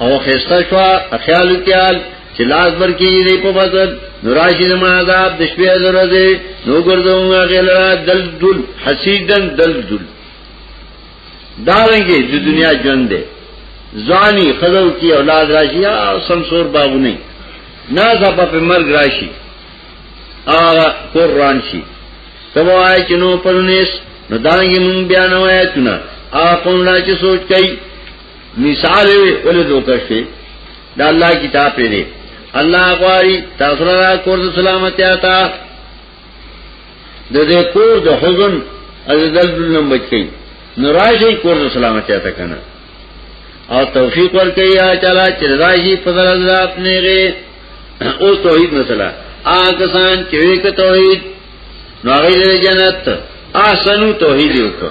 او خسته شو خیال تیال چې لاس بر کې دی په بدل نوراشي د عذاب د شپې درځي نو ګرځوم غلرا دل دل حسیدن دل دل دارنګي د دنیا ژوند دی ځواني خزو کی اولاد راشي او سمسور باغ نه نه ځپ په مرګ راشي ا قران شي سوای چې نو پرونیس نو دانګي مون بیان وایتونه اپون لا چې سوچ کوي مثال ولې دوکه شي دا الله کتاب پرې دی الله غواړي تاسو را کور سلامتی آتا د دې کور د حزن از دلبل نم بچی نراشی کور د سلامتی آتا کنه او توفیق ورکړي یا چلا چې راځي په درځه خپل غي او توحید مسله آګه سان چې وک توحید نو غي جنت احسن توحید وکړه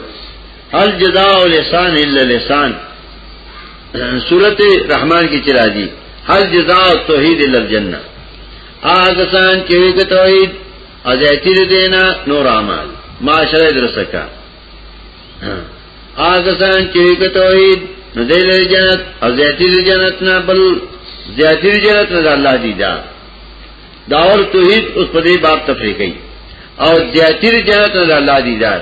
هل جزاء لسان الا لسان سورت رحمان کی چرا دی هل جزاء توحید الا الجنه هغه سان چې وی ته توحید ازیتی دینا نور اعمال معاشره درسکا هغه سان چې وی ته توحید نو دې لري جنت ازیتی جنت نه بل زیاتی جنت نه الله دی دا داور توحید اوس په دې باب تفریقی او زیاتیر جنت د الله دیدار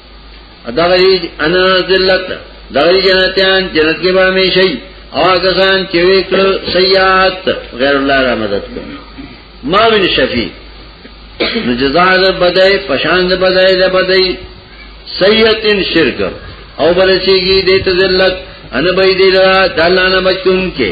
ادغی انا ذلت دغی جنتیان جنت کې به همیشئ او کسان چې وکړ سیئات غیر الله را مدد کوي ما من شفیع نو جزاء ده بدای پشان ده بدای ده بدای سیئتن شرک او بلچیږي د ذلت ان به دې لا دالانه بچون کې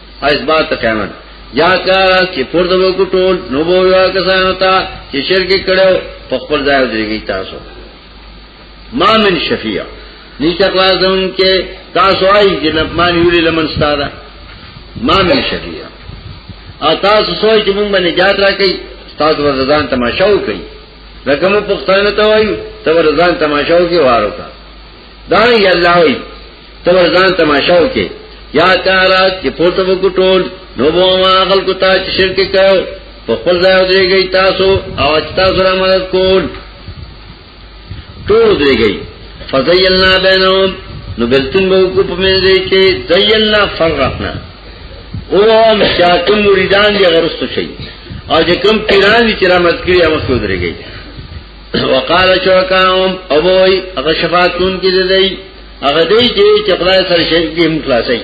ایس بات قیامت یا کارا چې پر دغه کوټول نو بویا کسانو ته چې شرک کړو په خپل ځای ودرېږي تاسو ما من شفیع نشته خلاص دون کې تاسو آی جنت مان یوري لمن ستاره ما من شفیع او تاسو سوچ چې مونږ باندې جات راکې تاسو ورزان تماشاو کوي لکه مو پښتانه ته وایو ته ورزان تماشاو کې وارو کا دارنګ الله وی ته ورځان تماشاو کې یا کارا چې پورته وکټول نو بو ما عقل کو تا چې شرک کاو په خپل ځای دیږي تاسو او تاسو را مدد کول ټول دیږي فزیلنا بینهم نو بلتون به کو په مې دی کې زیلنا فرقنا او هم شاکم مریدان دی غرست شي او چې کوم پیران دي چې را مدد کړی هغه څو درېږي وقال شرکاهم ابوي هغه شفاعت کون کې دی هغه دی چې چپړای سر شرک دې هم خلاصي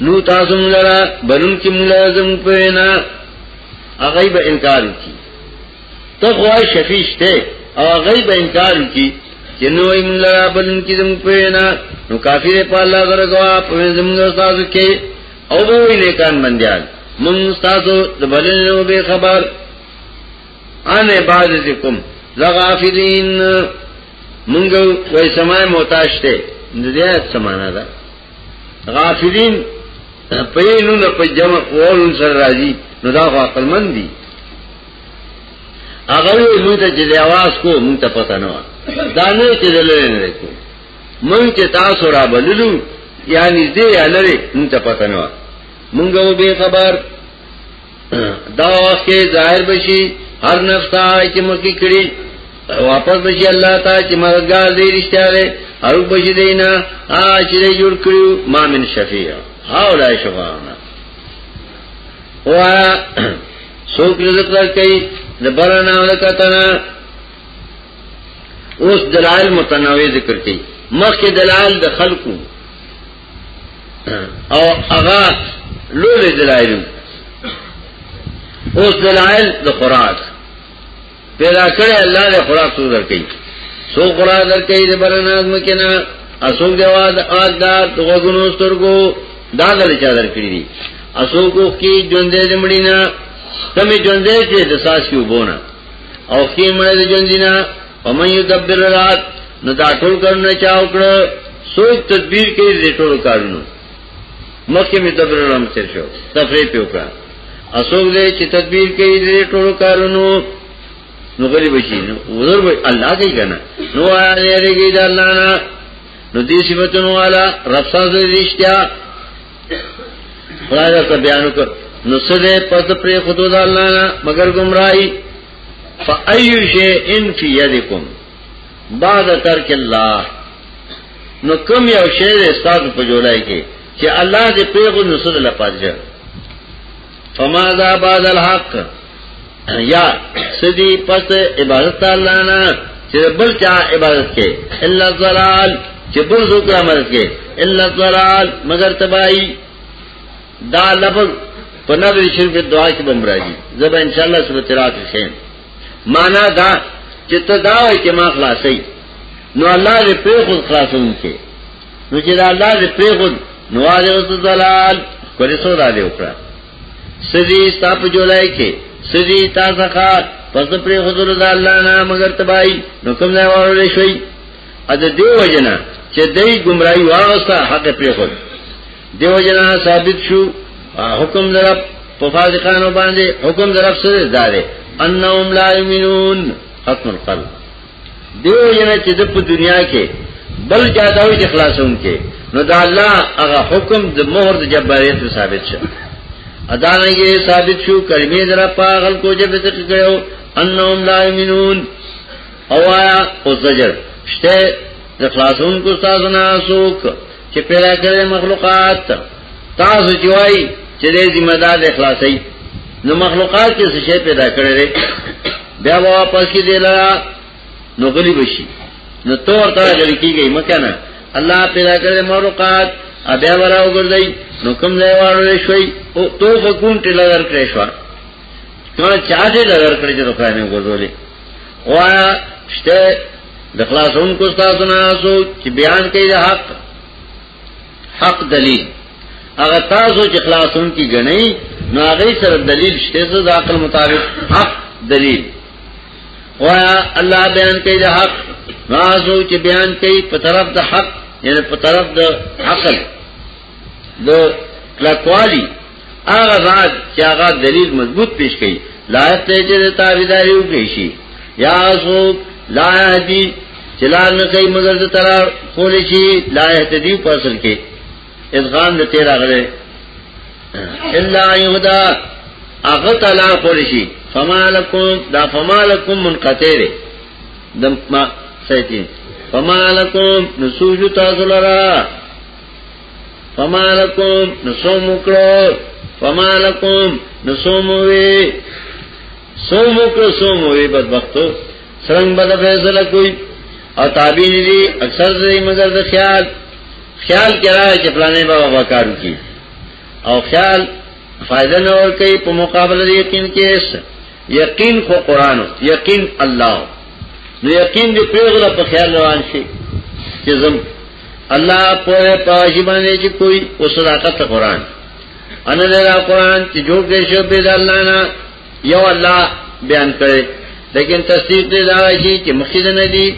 نو تاسو ملرا بلون کې ملازم پینا هغه به انکار وکړي ته خو شفیش ته او هغه به انکار وکړي چې نو یې ملرا بلون کې زم پینا نو کافر په الله سره غوا په زم تاسو کې او به نه کان بندیان مون تاسو د بلنو به خبر ان عبادتکم لغافلین مونږ وای سمای محتاج ته دې سمانا ده غافلین په نو نه په جمع قول سره راځي نو دا عقل مند دي هغه یې موږ ته چې आवाज کو موږ ته پته نه و دا نه چې دلته نه کو موږ چې تاسو را بللو یعنی دې الره موږ ته پته نه و موږ به خبر دا وخت کې ظاهر بشي هر نفس ته چې مخکې کړی واپس بشي الله ته چې مرګار دې رښتیا لري او بشي دینا ا چې جوړ کړو ما من شفیع هاولای شفاعنا وا سوک رزق ورکړي د برنا ولکتنا اوس دلائل متنوع ذکر کړي مخکې دلائل د خلقو او هغه لوی دلایل اوس دلایل د خوراک پیدا کړی الله له خوراک څو درکې سو خوراک درکې د برناز مکینا اسوک دی واد اقدار دغونو سترګو دا دل چا درکړي دي اسوک کی ژوندې دمړینا تمه ژوندې چې د ساس کیو بونه او خیمه د ژوندینا ومن یدبر رات نو دا ټول کارونه چا وکړه سوچ تدبیر کې دې ټول کارونه مخکې می تدبیر نام تیر شو تفریح په وکړه اسوګ دې چې تدبیر کې دې ټول کارونه نو غلی بشي نو وزر به الله کوي کنه نو یې رګي د الله نه نو دې صفاتونو والا رب ساز رښتیا خدای دا بیان وکړ نو سده پد پر خدود الله نه مگر گمراهي فأي شيء في يدكم بعد ترك الله نو کوم یو شی د استاد په جولای کې چې الله دې پیغو نو صلی الله پاتې فما ذا بعد الحق یا سدی پس عبادت الله نه چې بل چا عبادت کې الا الضلال چې بل څوک عمل کې الا الضلال مگر تباہی دا لفظ په نظر شریف دعا کې بم راځي زبا ان شاء الله سورۃ رات شین معنا دا چې ته دا وایې چې ما خلاصې نو الله دې په خود خلاصون کې نو چې دا الله دې په خود نو هغه ته دلال کولې سو را دی وکړه سدي ستاپ جولای کې سدي تاسو خاط پس پر حضور د الله نه مگر تبای نو کوم ځای ورول شي ا دې دیو جنا چې دای گمراهي واغسته حق پر خود دیو جنا ثابت شو حکم درب په فاسقانو باندې حکم درب سره دارې انهم لا یمنون ختم القلب دیو جنا چې د په دنیا کې بل جاده وي چې خلاصون کې نو دا الله هغه حکم د مهر د جباریت ثابت شو ادا نه یې ثابت شو کلمې درا پاغل کو جب تک کړو انهم لا یمنون اوایا او زجر شته د خلاصون کو تاسو نه سوک چې پیدا کړی مخلوقات تاسو جوای چې دې ذمہ دار اخلاصي نو مخلوقات کې څه شی پیدا کړی دی بیا واپس کې دی لرا نو غلی بشي نو تور تا غلی کیږي مکنه الله پیدا کړی مخلوقات ا بیا وراو ګرځي نو کوم ځای واره شوي او تو فكون ټل لګر کړی شو نو چا دې لګر کړی چې روخانه ګرځولې وا شته د خلاصون کو تاسو نه تاسو چې بیان کوي حق حق دلیل هغه تاسو چې خلاصون کی غنئ نو هغه سره دلیل شته زو د عقل مطابق حق دلیل وایا الله بیان کوي د حق نازو چې بیان کوي په طرف د حق یعنی په طرف د عقل د کلکوالی هغه ذات چې هغه دلیل مضبوط پیش کړي لایق ته چې تابعداري وکړي شي یا اسوک لا یهدی چلار نه کوي مگر د تر خول شي لا یهدی په اصل کې ادغام د 13 غره الا یهدا هغه تعالی خول شي فما لکم دا فما لکم منقطع دی د ما سيتي فما لکم نسوج تاسو لرا فما لکم نسو مکرو فما لکم نسو موی سو مکرو سو موی بدبختو سرنگ بدا فیصلہ کوئی او تابعین دی اکثر دی مگر د خیال خیال کرا چې پلانې بابا وکړو کی او خیال فائدہ نه ور کوي په مقابله یقین کې یقین خو قران یقین الله نو یقین دې پیغله په خیال روان شي چې زم الله په پاجي باندې چې کوئی او صداقت قران ان له قران چې جوړ دې شو به الله نه یو الله بیان کړي لیکن تصدیق دې دا شي چې مخکې نه دي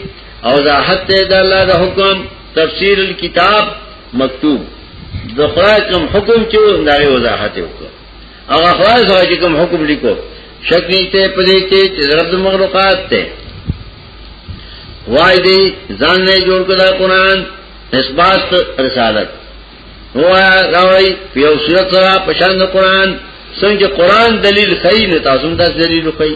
او ذاحت دې د الله د حکم تفسیر الكتاب مکتوب د خدای کوم حکم چې دا وضاحت وکړي هغه خدای سره چې کوم حکم لیکو شک نشته په دې کې چې رب د مخلوقات ته وای دی ځان نه جوړ کړه قرآن اثبات رسالت هو راوي په یو صورت سره په شان د قرآن څنګه قرآن دلیل صحیح نه تاسو ته دلیل کوي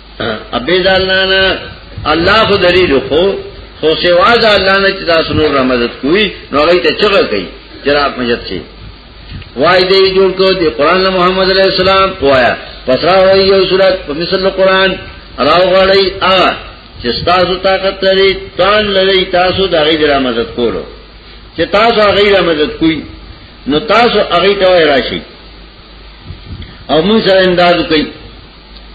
ابي دالانا الله خو دلیل خو خو سوا دا الله نه چې تاسو نور را مدد کوي نو هغه ته چغه کوي جناب مجد شي وای دې جوړ کو دې قران محمد عليه السلام وایا پسرا وای یو صورت په مثل قران راو غړی ا چې تاسو طاقت لري تان لري تاسو د هغه را مدد کولو چې تاسو هغه را مدد کوي نو تاسو هغه ته راشي او موږ سره انداز کوي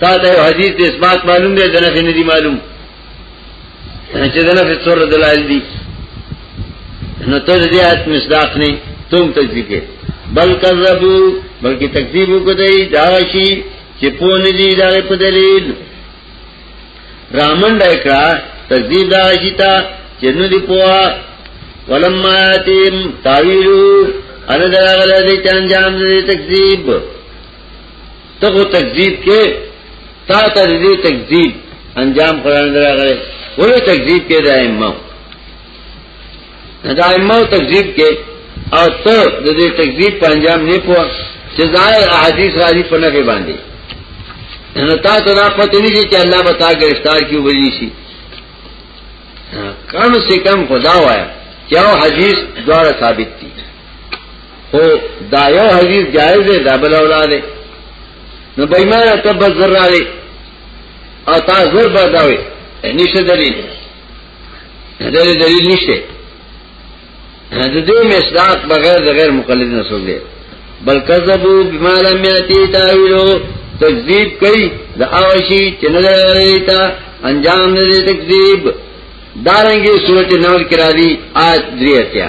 تا ته حدیث د اثبات معلوم دی دنه نه دی معلوم چې دنه په څور دلایل دي نو ته دې آیت مصداق نه تم تکذیب کې بل کذبو بلکې تکذیب وکړي دا شی چې په نه دي دا په دلیل رامن دایکا تکذیب دا شی تا چې نو دی پوا ولما یاتیم تعویلو ان دا غلا دې چان جام دې تکذیب ته خو تکذیب کې تا ته دې تکذیب انجام قران دراغله ولې تکذیب کې د ائمه دا ائمه تکذیب کې او ته د دې تکذیب په انجام نه پوه چې ظاهر احادیث راځي په نه باندې نو تا ته دا پته نشي چې الله به تا گرفتار کیو ویلی شي کم سے کم خدا وایا چې حدیث دواره ثابت دي خو دا یو حدیث جائز دی دا بل اولاد دی نو بېمانه تب زر را دی او تا زر به دا وي نشته دلیل دا دلیل نشته د دې مصداق بغیر د غیر مقلد نه سوګ دی بل کذبو بما لم یاتی تاویلو تکذیب کوي د اوشی چې نه لري تا انجام نه دی تکذیب دارنګي سورته نور کرا دی آیت 3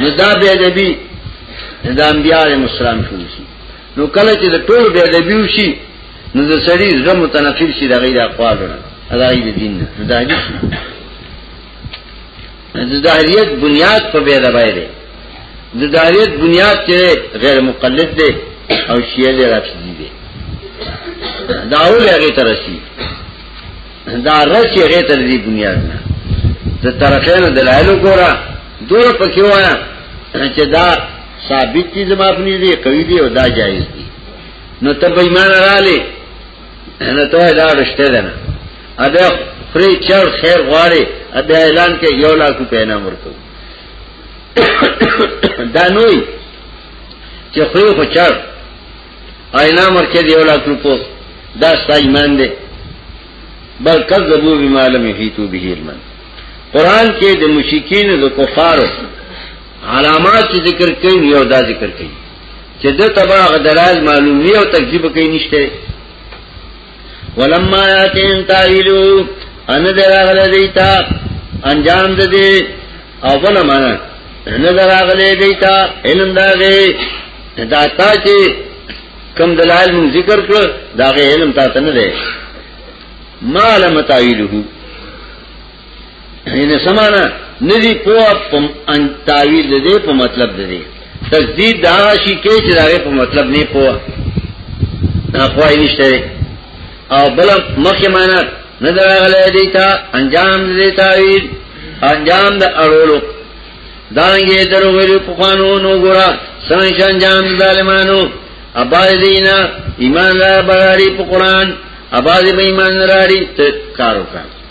نو دا بے دبی دا انبیاء علیہ السلام شروع شي نو کله چې د ټول بے دبی وشي نو د سړی زړه متنفر شي د غیر اقوال دا غیر دین نه دا حدیث د داهریت بنیاد په بے دبی دی د داهریت بنیاد چې غیر مقلد دی او شیعه دی رافضی دی دا اول هغه ترسي دا رس یې غیر تر دې بنیاد نه د طرفین دلایل ګورا دور پکې وایا چې دا ثابت دي زما په دې قوی دي او دا جایز دي نو ته به ایمان رااله نه ته دا رشته ده نه اده فری چر خیر غواړي اده اعلان کې یو لاکھ روپیا نه ورکو دا نوې چې خو خو چر آئینہ مرکے دے اولا کلپو دا ستا ایمان دے بل کذبو بما لم یحیتو به علما قرآن کې د مشکین د کفارو علامات چې ذکر کوي یو دا ذکر کوي چې د تبا غدلال معلومی او تکذیب کوي نشته ولما یاتین تاویلو ان دراغله دیتا انجام ده دی او بل معنا ان دراغله دیتا علم داغه دا تا چې کم دلائل من ذکر کړ داغه علم تا ته نه دی ما علم تاویلو یعنی سمانا ندی پوه په ان تعویل دې په مطلب دې تجدید دا شي کې چې دا په مطلب نه پوه نه خوای نشته او بل مخه معنا نه دراغله دې تا انجام دې تعویل انجام د اړولو دانګې درو ویلو په قانون نو ګورا څنګه انجام ظالمانو اباز دینا ایمان را بغاری په قران اباز به ایمان راړي ته کارو کار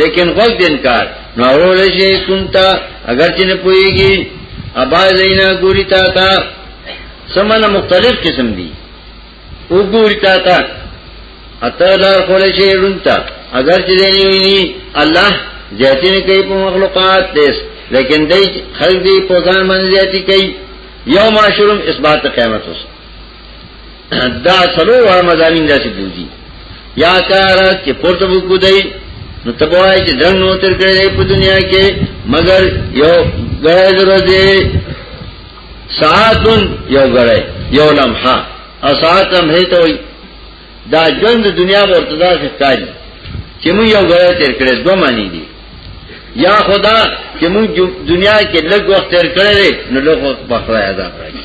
لیکن غوږ د انکار نو اورول شي کونتا اگر چې نه پويږي ابا زینا ګوري تا تا سمنه مختلف قسم دي او ګوري تا تا اته دا کول شي رونتا اگر چې نه وي الله ذاتین کوي په مخلوقات دیس لیکن دای خلق دی په ځان باندې ذاتی کوي یوم عاشورم اثبات قیامت اوس دا سلو وړ مزامین داسې بوزي یا کار چې پورته وکړو دی نو تبوای چې دن نو تر کړې په دنیا کې مگر یو غړې ضرورت دی ساعتن یو غړې یو لمحه او ساعت هم هیت وي دا ژوند دنیا ورته دا ښکاري چې موږ یو غړې تر کړې دوه معنی دي یا خدا چې موږ دنیا کې لږ وخت تر کړې نو لږ وخت بخره ادا کړی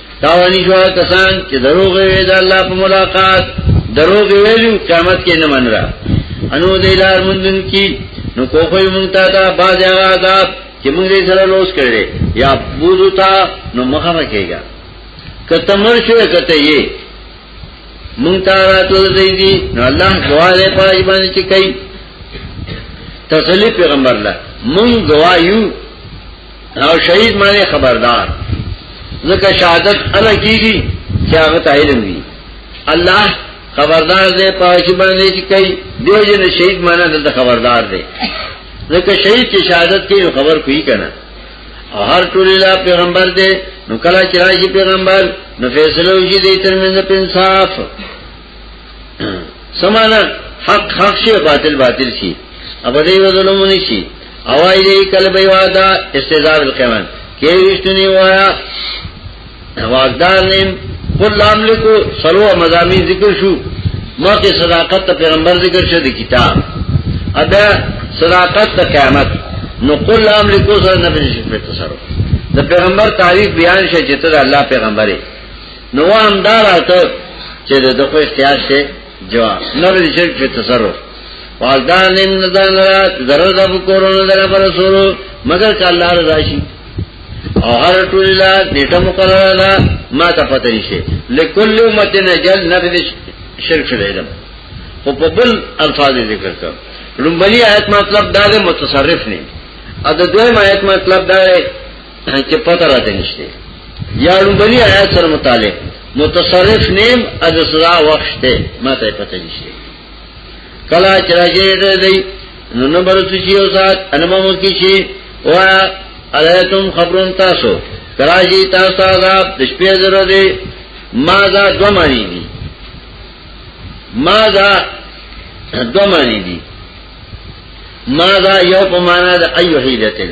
تاوانی شو کسان چې دروغ وی د الله په ملاقات دروغ ویلو قیامت کې نه من را انو د لار مندن کی نو کوخوی مونږ تا دا باز هغه عذاب چې مونږ یې سره لوس کړي یا بوزو تا نو مخه کېږي کته مر شو کته یې مونږ تا راتو دی دي نو الله غواړي پای باندې چې کوي تسلی پیغمبر لا مونږ غوايو او شهید معنی خبردار ځکه شهادت انا کیږي چې هغه ته علم وي الله خبردار دی پاکی باندې چې کوي دیو جن شهید معنی دلته خبردار دی ځکه شهید چې شهادت کوي خبر کوي کنه او هر ټول لا پیغمبر دی نو کله چې راشي پیغمبر نو فیصله وشي د ترمنځ په انصاف سمانا حق حق شي باطل باطل شي ابا دې وظلمونه شي اوای دې کله به وادا استزار القیامت کې رښتونی وایا واغدار نیم قل لاملکو سلو مزامین ذکر شو مکه صداقت ته پیغمبر ذکر شه د کتاب ادا صداقت ته قیامت نو قل لاملکو سره نه بشي په تصرف د پیغمبر تعریف بیان شه چې ته الله پیغمبره نو هم دا راته چې د دغه اختیار شي جواب نور دې شرک په تصرف والدان ان دان را ضرر د کورونو در پر رسول مگر ک الله رضا شي او هر ټول لا نیټه مقرره ده ما ته پته نشي لکل امت نجل نبذ شرک شلیدم خو په بل الفاظ ذکر کړ لومبني آیت مطلب دا ده متصرف نه ا د دویم آیت مطلب دا ده چې پته راته نشته یا لومړی آیات سره متعلق متصرف نیم از سزا وخت ده ماته پته نشته کلا چې راځي دی نو نو برته چې او سات انما مو کې شي وا علیتم خبرون تاسو کراجی تاسو عذاب د شپې زره دی ما دا دو معنی دي ما دا دو معنی دي ما دا یو په معنا د ایوهیدتل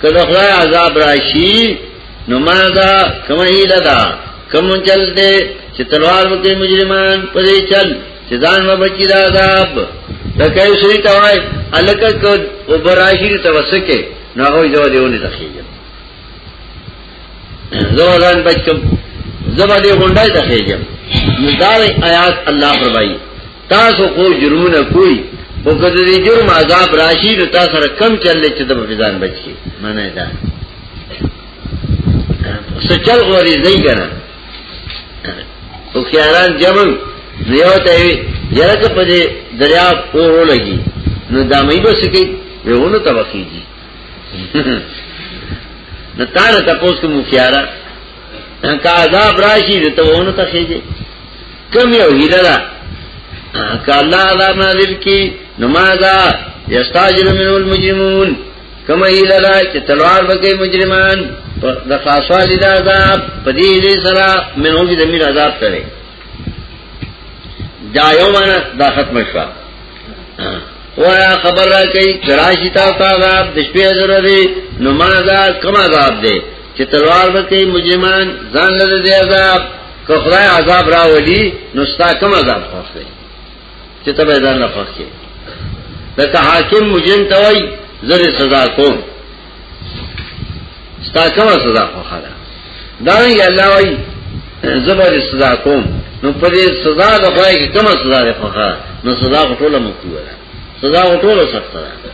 که د خدای عذاب راشي نو ما دا کومه هیله ده کوم چل دی چې تلوار وکړي مجرمان په دې چل چې ځان و بچی دا عذاب دا کوي سړي ته وای الکه کو وبراشي ته وسکه نو هغه یو دیونه تخیږي زه ځان بچم زبر دې غونډه تخیږي نو دا آیات الله فرمایي تاسو خو جرمونه کوی او کله دې جرم عذاب راشي نو تاسو سره کم چلې چې د بفزان بچي معنی دا سچل غوري زئی کنه او خیاران جمع نیو ته وی یره ته په دې دریا پورو لګي نو دا مې به سکی ورونه تبخیږي نو تاسو تاسو کوم خیاران که عذاب راشی ده تبعونو تخیجه کم یو هیره ده که اللہ عذاب نازل کی نمازا یستاجر منو المجرمون کم هیره ده چه تلوار بکی مجرمان ده خاصوالی ده عذاب پدی دی سرا منو کی دمیر عذاب کرے دا یو مانا دا ختم شوا وایا خبر را کوي چرایشی تا تا عذاب د شپې زره دی نو ما دا کوم عذاب دی چې تلوار وکي مجرمان ځان لره دی عذاب که خدای عذاب راولي نو ستا کوم عذاب خوښ دی چې ته به ځان نه خوښ کې دا حاکم مجرم ته وای زره سزا کوم ستا کومه سزا خو خاله دا یې الله وای زبر سزا کوم نو په دې سزا د خوای کې کومه سزا ده خو خاله نو سزا ټوله مکوه ده سزا ټوله سخته ده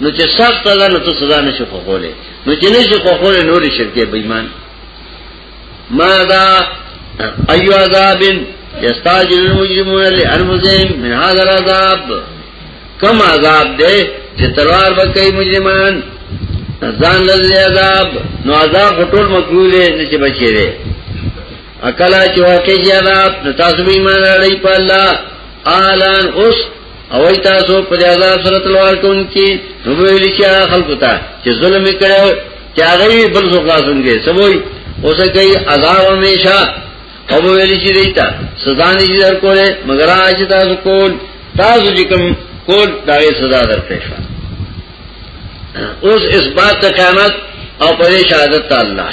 نو چې سخته ده نو ته سزا نشې خو خولې نو چې نشې خو خولې نور شرکې بېمان ماذا ایو عذاب یستاجر المجرمون لانفسهم من هذا العذاب کم عذاب دے چې تلوار وکړي مجرمان ځان لږه عذاب نو عذاب ټول مقبول نه چې بچی دی اکلا چې واقعي عذاب نو تاسو به ایمان لرئ په الله آلان اوس او ای تاسو په دې عذاب سره تلوار کوونکی نو ویل شي خلق ته چې ظلم کړو چې هغه بل څه خلاصونګي سموي اوسه کوي عذاب همیشه او ویل شي دیتا سزا نه دي در کوله مگر اج تاسو کول تاسو چې کوم کول دا سزا در پېښه اوس اثبات قیامت او پرې شهادت الله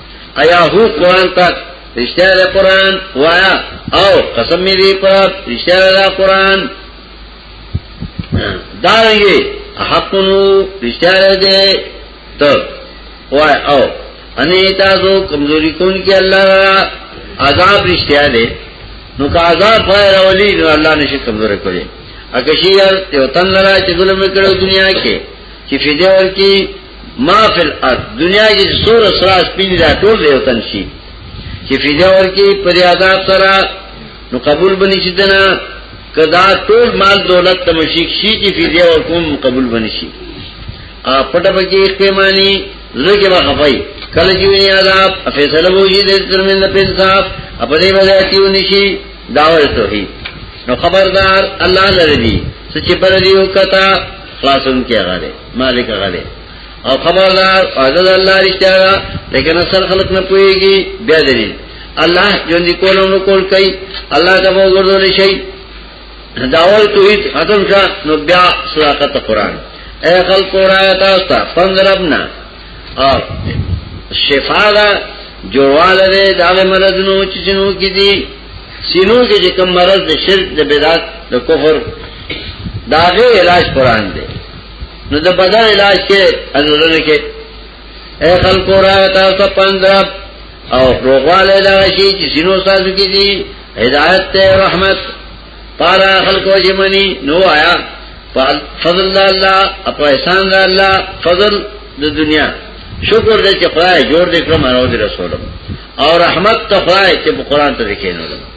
ایا هو قران ته رشتہ دا قرآن وایا او قسم می دی پر رشتہ دا قرآن دارنگی حقنو رشتہ دے تو وایا او انی تاسو کمزوری کون کی اللہ را عذاب رشتہ دے نو که عذاب خیر اولی نو اللہ نشی کمزوری کولی اکشی یو تن لرا چه ظلم کرو دنیا کې چې فدیه ورکی ما فی الارض دنیا کې سور سرا سپین دا ټول دی وطن شي چې فدیا ورکی پر آزاد سره نو قبول بنی شي دنا کدا ټول مال دولت ته مشیک شي چې فدیا ورکوم قبول بنی شي ا پټه پکې پیمانی لږه به خپای کله چې ویني عذاب فیصله وږي د ترمن په انصاف په دې باندې کیو نشي داور توحید نو خبردار الله لری سچ پر دیو کتا خلاصون کې هغه دی مالک هغه دی او خبردار عدد الله رښتیا ده لیکن اکثر خلک نه پوهیږي بیا دلیل الله جون دي کولم نو کول کوي الله ته وګورول شي داول توحید ختم شو نو بیا صداقت قران اے خلق قرآن تاسو ته پندربنا شفا دا جوړواله ده دا له مرزونو چې شنو کې دي سینو کې چې کوم مرز د شرک د بدعت د کفر دا غي علاج قران دی نو د بدن علاج کې انورونه کې اے خلق را تاسو پندرب او روغواله دا شي چې سینو تاسو کې دي هدایت ته رحمت پارا خلقو جمنی نو آیا فضل دا اللہ اپا احسان دا اللہ فضل دا دنیا شکر دے چی خدای جوڑ دے کرم انو دی رسولم او رحمت تا خدای چی پا قرآن تا دکینو لگا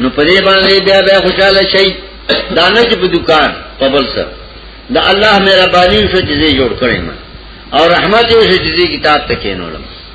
نو پدی باندې بیا بیا خوشاله شي دانه چې په دکان په بل سر د الله مهرباني شو چې جوړ کړی ما او رحمت یې شو چې کتاب ته کینولم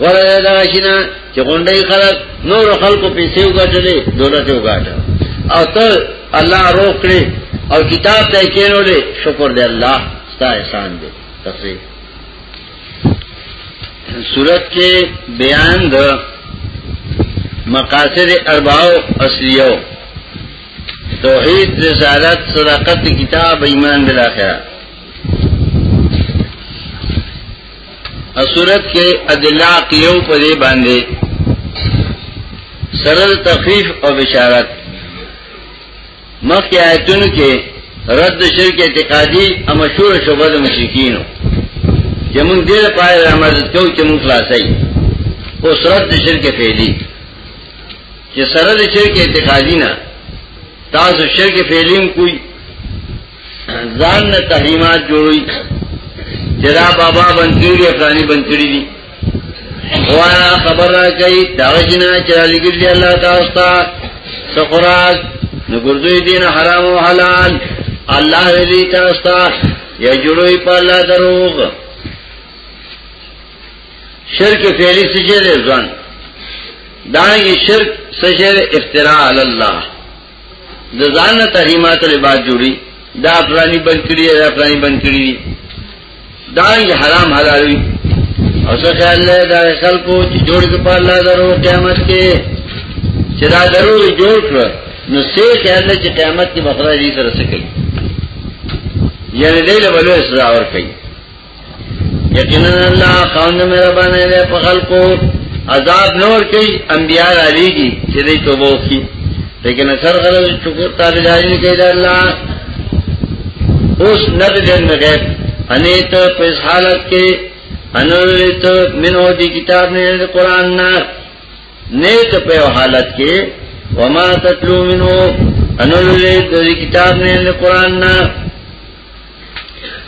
غره دا شنه چې غونډې خلک نور خلکو پیسې وګټلې دولت وګټه او ته الله روح کړې او کتاب ته کېنولې شکر دې الله ستا احسان دې تفسیر صورت کې بیان د مقاصد اربعو اصلیو توحید رسالت صداقت کتاب ایمان بالاخره اصورت کې ادله عقلیو په دې باندې سره تخفیف او بشارت مخکې آیتونو کې رد شرک اعتقادي او مشهور شوبه د مشرکینو چې موږ دې لپاره رحمت کوو چې موږ خلاصای او سره د شرک فعلی چې سره د شرک اعتقادي نه تاسو شرک فعلیم کوی ځان نه تحریمات جوړوي جدا بابا بنکړي افغاني بنکړي دي وایا خبر را کوي دا جنا چې لګي دی الله تاسو ته سخراج نو ګرځوي دین حرام او حلال الله دې تاسو ته یا جوړوي په الله دروغ شرک فعلی سجده ځان دانګي شرک سجده افتراء علی الله د ځان نه تحریمات له بعد جوړي دا افغاني بند کړی دا افغاني بند کړی دا یې حرام حلال وي او څه خیال له دا خلکو چې جوړ کې په الله درو قیامت کې چې دا درو جوړ کړ نو څه خیال له چې قیامت کې بخره دې سره څه کوي یعنی دې له بلوه سزا ور کوي یقینا الله قوم مهربانه دی په خلکو عذاب نور کوي انبیاء علی کی چې دې توبه وکړي لیکن اثر غلط چکر تابعداري کوي د الله اوس نه دې نه غیب انیت په حالت کې انوریت منو دی کتاب نه قران نه نیت په حالت کې وما تتلو منو انوریت دی کتاب نه قران نه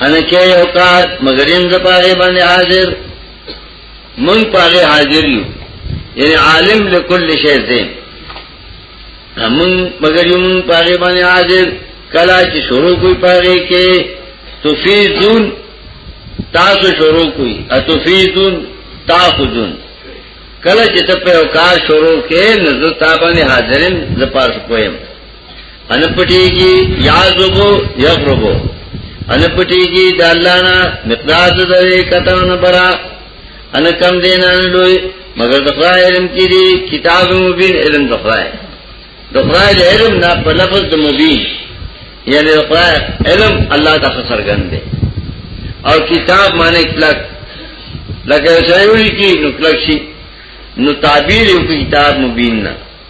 انا کې یو کار مگر ان د پاره باندې حاضر مون پاره حاضر یو یعنی عالم لكل شی زین مون مگر یو مون پاره باندې حاضر کلا چې شروع کوي پاره کې تفیزون تاسو شروع کوي اتفیزون تاخذون کله چې ته په کار شروع کې نزه تابانه حاضرین زپاس کویم ان پټیږي یازبو یغربو ان پټیږي د الله نه مقدار د دې کته نه برا ان کم دین ان لوی مگر د خدای علم کې دي کتاب مبین علم د خدای د خدای علم نه په لفظ د مبین یعنی د خدای علم الله ته سرګند دی او کتاب معنی کلک لکه شایوی کی نو کلک شي نو تعبیر یو کتاب مبین نه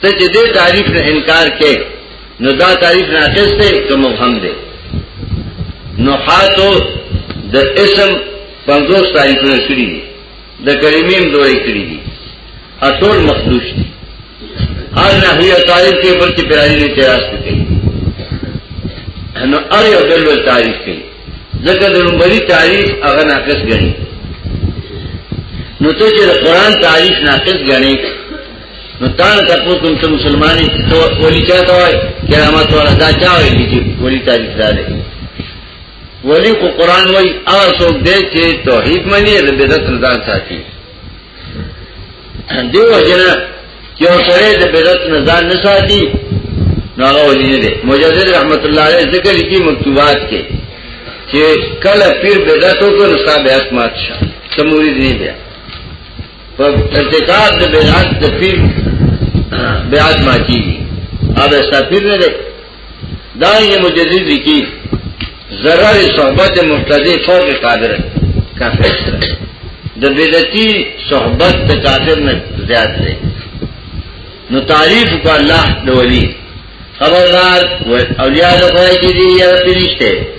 ته چې دې تعریف نه انکار کې نو دا تعریف نه اخیسته ته مبهم دی نو حاتو د اسم پنځوس تعریفونه کړی دي د کلمې دوی کړی دي اصول مخدوش دي هر نه هي تعریف کې پر چې پیرانی نه اعتراض کوي نو ار یو بل تعریف کوي ځکه د لومړي تعریف هغه ناقص ګڼي نو ته چې د قران تعریف ناقص ګڼي نو تا نه تاسو کوم چې مسلمانې ته ولي چاته وای کرامت ولا دا چا وای چې ولي تعریف دار ولی کو قرآن وی آسو دے چه توحید منی ربیدت ردان ساتی دیو جنا چې سره د بدعت نه ځان نه ساتي نو هغه ولې نه دی مجدد رحمت الله علیه ذکر لیکي مکتوبات کې چې کله پیر بدعت وکړ نو صاحب حق مات شه سموري دی بیا په ارتکاب د بدعت د پیر بیعت ماتي هغه سفیر نه دی دانگی مجدد لکی ضرر صحبت مبتدی فوق قادر کافر سره د بدعتی صحبت د کافر نه زیات دی نو تعریف کو الله د ولی خبردار اولیاء د خدای کی دی یا پرشته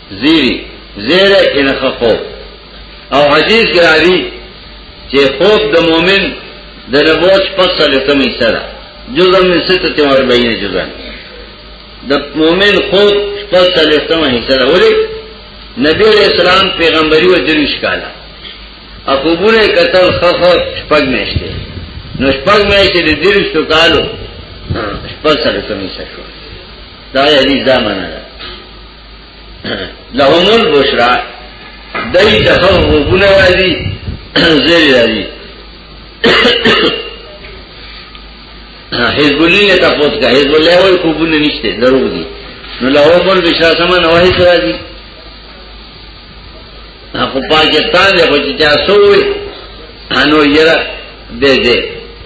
زیری زیر الخ خوب او حدیث کې راځي چې خوب د مؤمن د نبوت فصل ته می سره جزء من 46 جزء د مؤمن خوب فصل ته می سره ولې نبی علیہ السلام پیغمبري و دریش کاله اقوبونه قتل خخ شپږ میشته نو شپږ میشته د دریش تو کالو فصل ته می سره دا یې ځامنه لهم البشرا دای ته غوونه راځي زری راځي حزب الله له تاسو کا حزب الله وای خوبونه نشته دروغ دي نو لهم البشرا سم نه وای سره دي په پاکستان له بچی تاسو انو یره دې دې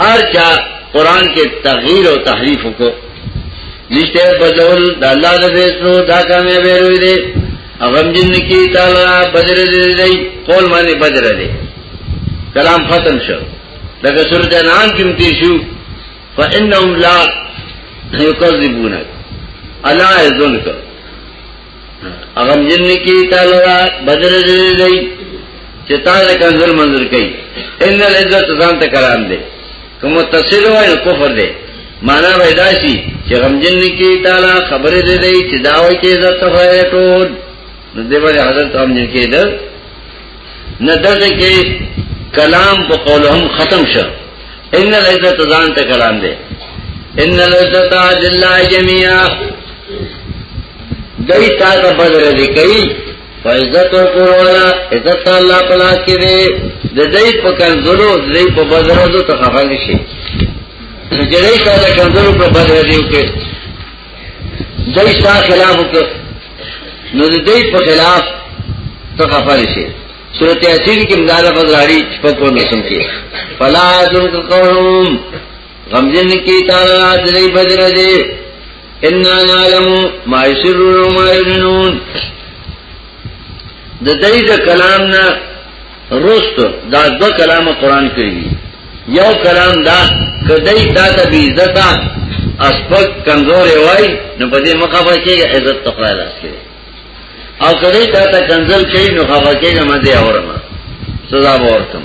هر چا قران کې تغییر او تحریف وکړو نشته بدلول د الله د فیصلو دا کمې ویروي دي اغم جن کی تعالی بدر دې دی قول باندې بدر دې کلام ختم شو لکه سورته انعام کې متي شو فانهم لا یکذبونک الا یذنک اغم جن کی تعالی را بدر دی چې تعالی کنزل منظر کوي ان العزت ځان ته کرام دی کوم تصل وای کفر دی معنا پیدا شي چې غم جن کی تعالی خبر دی دی چې داوي کې عزت ته ټول نو دیو حضرت غم جن کې ده نه دغه کې کلام په قولهم ختم شه ان العزت ځان ته کلام دی ان العزت لله جميعا دای تا ته بدر دی کوي فعزت او قروانا عزت الله پلا کې دی د دې په کنزلو د دې په بدر دو ته خبر نشي جړې تا ته کنزلو په بدر دی کې دای تا خلاف کې نو د دې په خلاف ته خبرې شي سورته یاسین کې مدار غزراړي شپږو نسم کې فلا ذل قوم غمجن کی تعالی دې بدر دې ان نعلم ما يسرون وما يعلنون د دې د کلام نه رست دا دو کلام قرآن کری یو کلام دا کدی تا تا بی عزتا اسپک کمزور وائی نو پا دی مخفا کی گا عزت تقرار لاس کری او کدی تا تا کنزل کری نو خفا کی گا مزی اورما سزا بورکم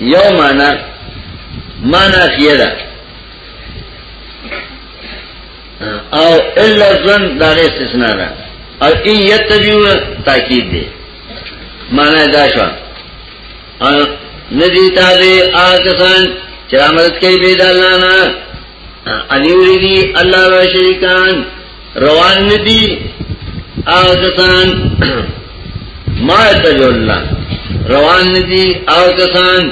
یو مانا مانا خیره او الا ظن دا استثناء ده او ای یتبیو تاکید ده مانا دا شو ندی تابع آکسان چرامدت کئی بیدالانا انیوری دی اللہ و شریکان روان ندی آغتسان ما اتبع اللہ روان ندی آغتسان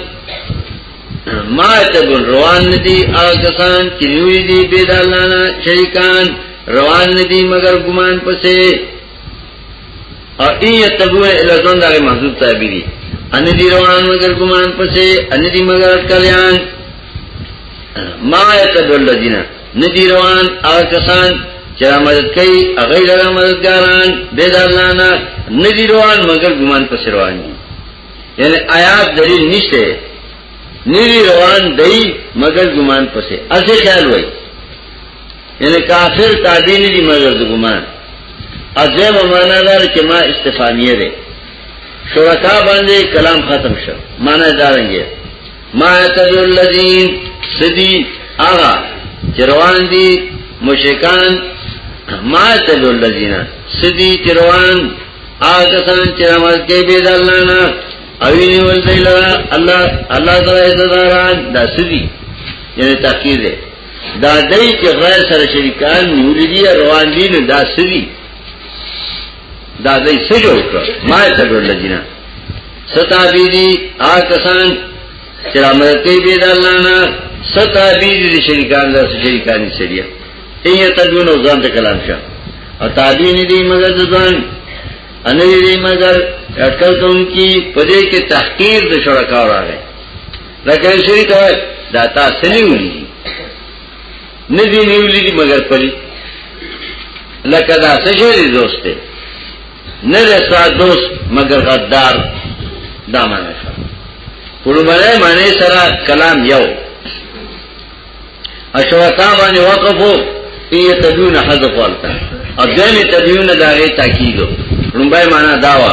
ما اتبع روان ندی آغتسان چنیوری دی بید اللہ شریکان روان ندی مگر گمان پسے او ای یتبون الازون دا غی محضوب تابی دی ان دی روان مگر گمان پسے ان دی مگر اٹکالیان ما یتبو اللذین ندی روان آغا کسان چرا مدد کئی اغیر را مددگاران بید اللہ نا ندی روان مگر گمان پسے روان دی یعنی آیات دلیل نشتے ندی روان دی مگر گمان پسے اسے خیال ہوئی یعنی کافر تابع نه دي مگر د ګمان اځم معنا دار چې ما استفامیه ده شرکا باندې کلام ختم شو معنا دارنګي ما تدل الذین سدی آغا چروان دی مشکان ما تدل الذین سدی چروان آغا سان چرامت کے بید اللہ نا اوینی ولدی لرا اللہ اللہ تعالی عزت آران دا سدی یعنی تحقیر دے دا دای چې غیر سره شریکان نیولې دي روان دي نو دا سوي دا دای څه جوړ کړ ما یې څه جوړ لدینه ستا بی دي آ کسان چې رامرته بي د الله نه ستا بی دي شریکان دا شریکان یې سړیا ایه تدونو ځان ته کلام شه او تابع نه دي مگر ځان ان دې مگر اٹکل کوم کی پدې کې تحقیر د شرکا راغی لکه شری ته دا تاسو نه ولي نه دی نیولې مگر پلی لکه دا څه شری دوسته نه رسا دوست مگر غدار دا معنی شو پرمره معنی سره کلام یو اشوتا باندې وقفو ایه تدون حذف والتا او دغه تدون دغه تاکید لومبای معنی داوا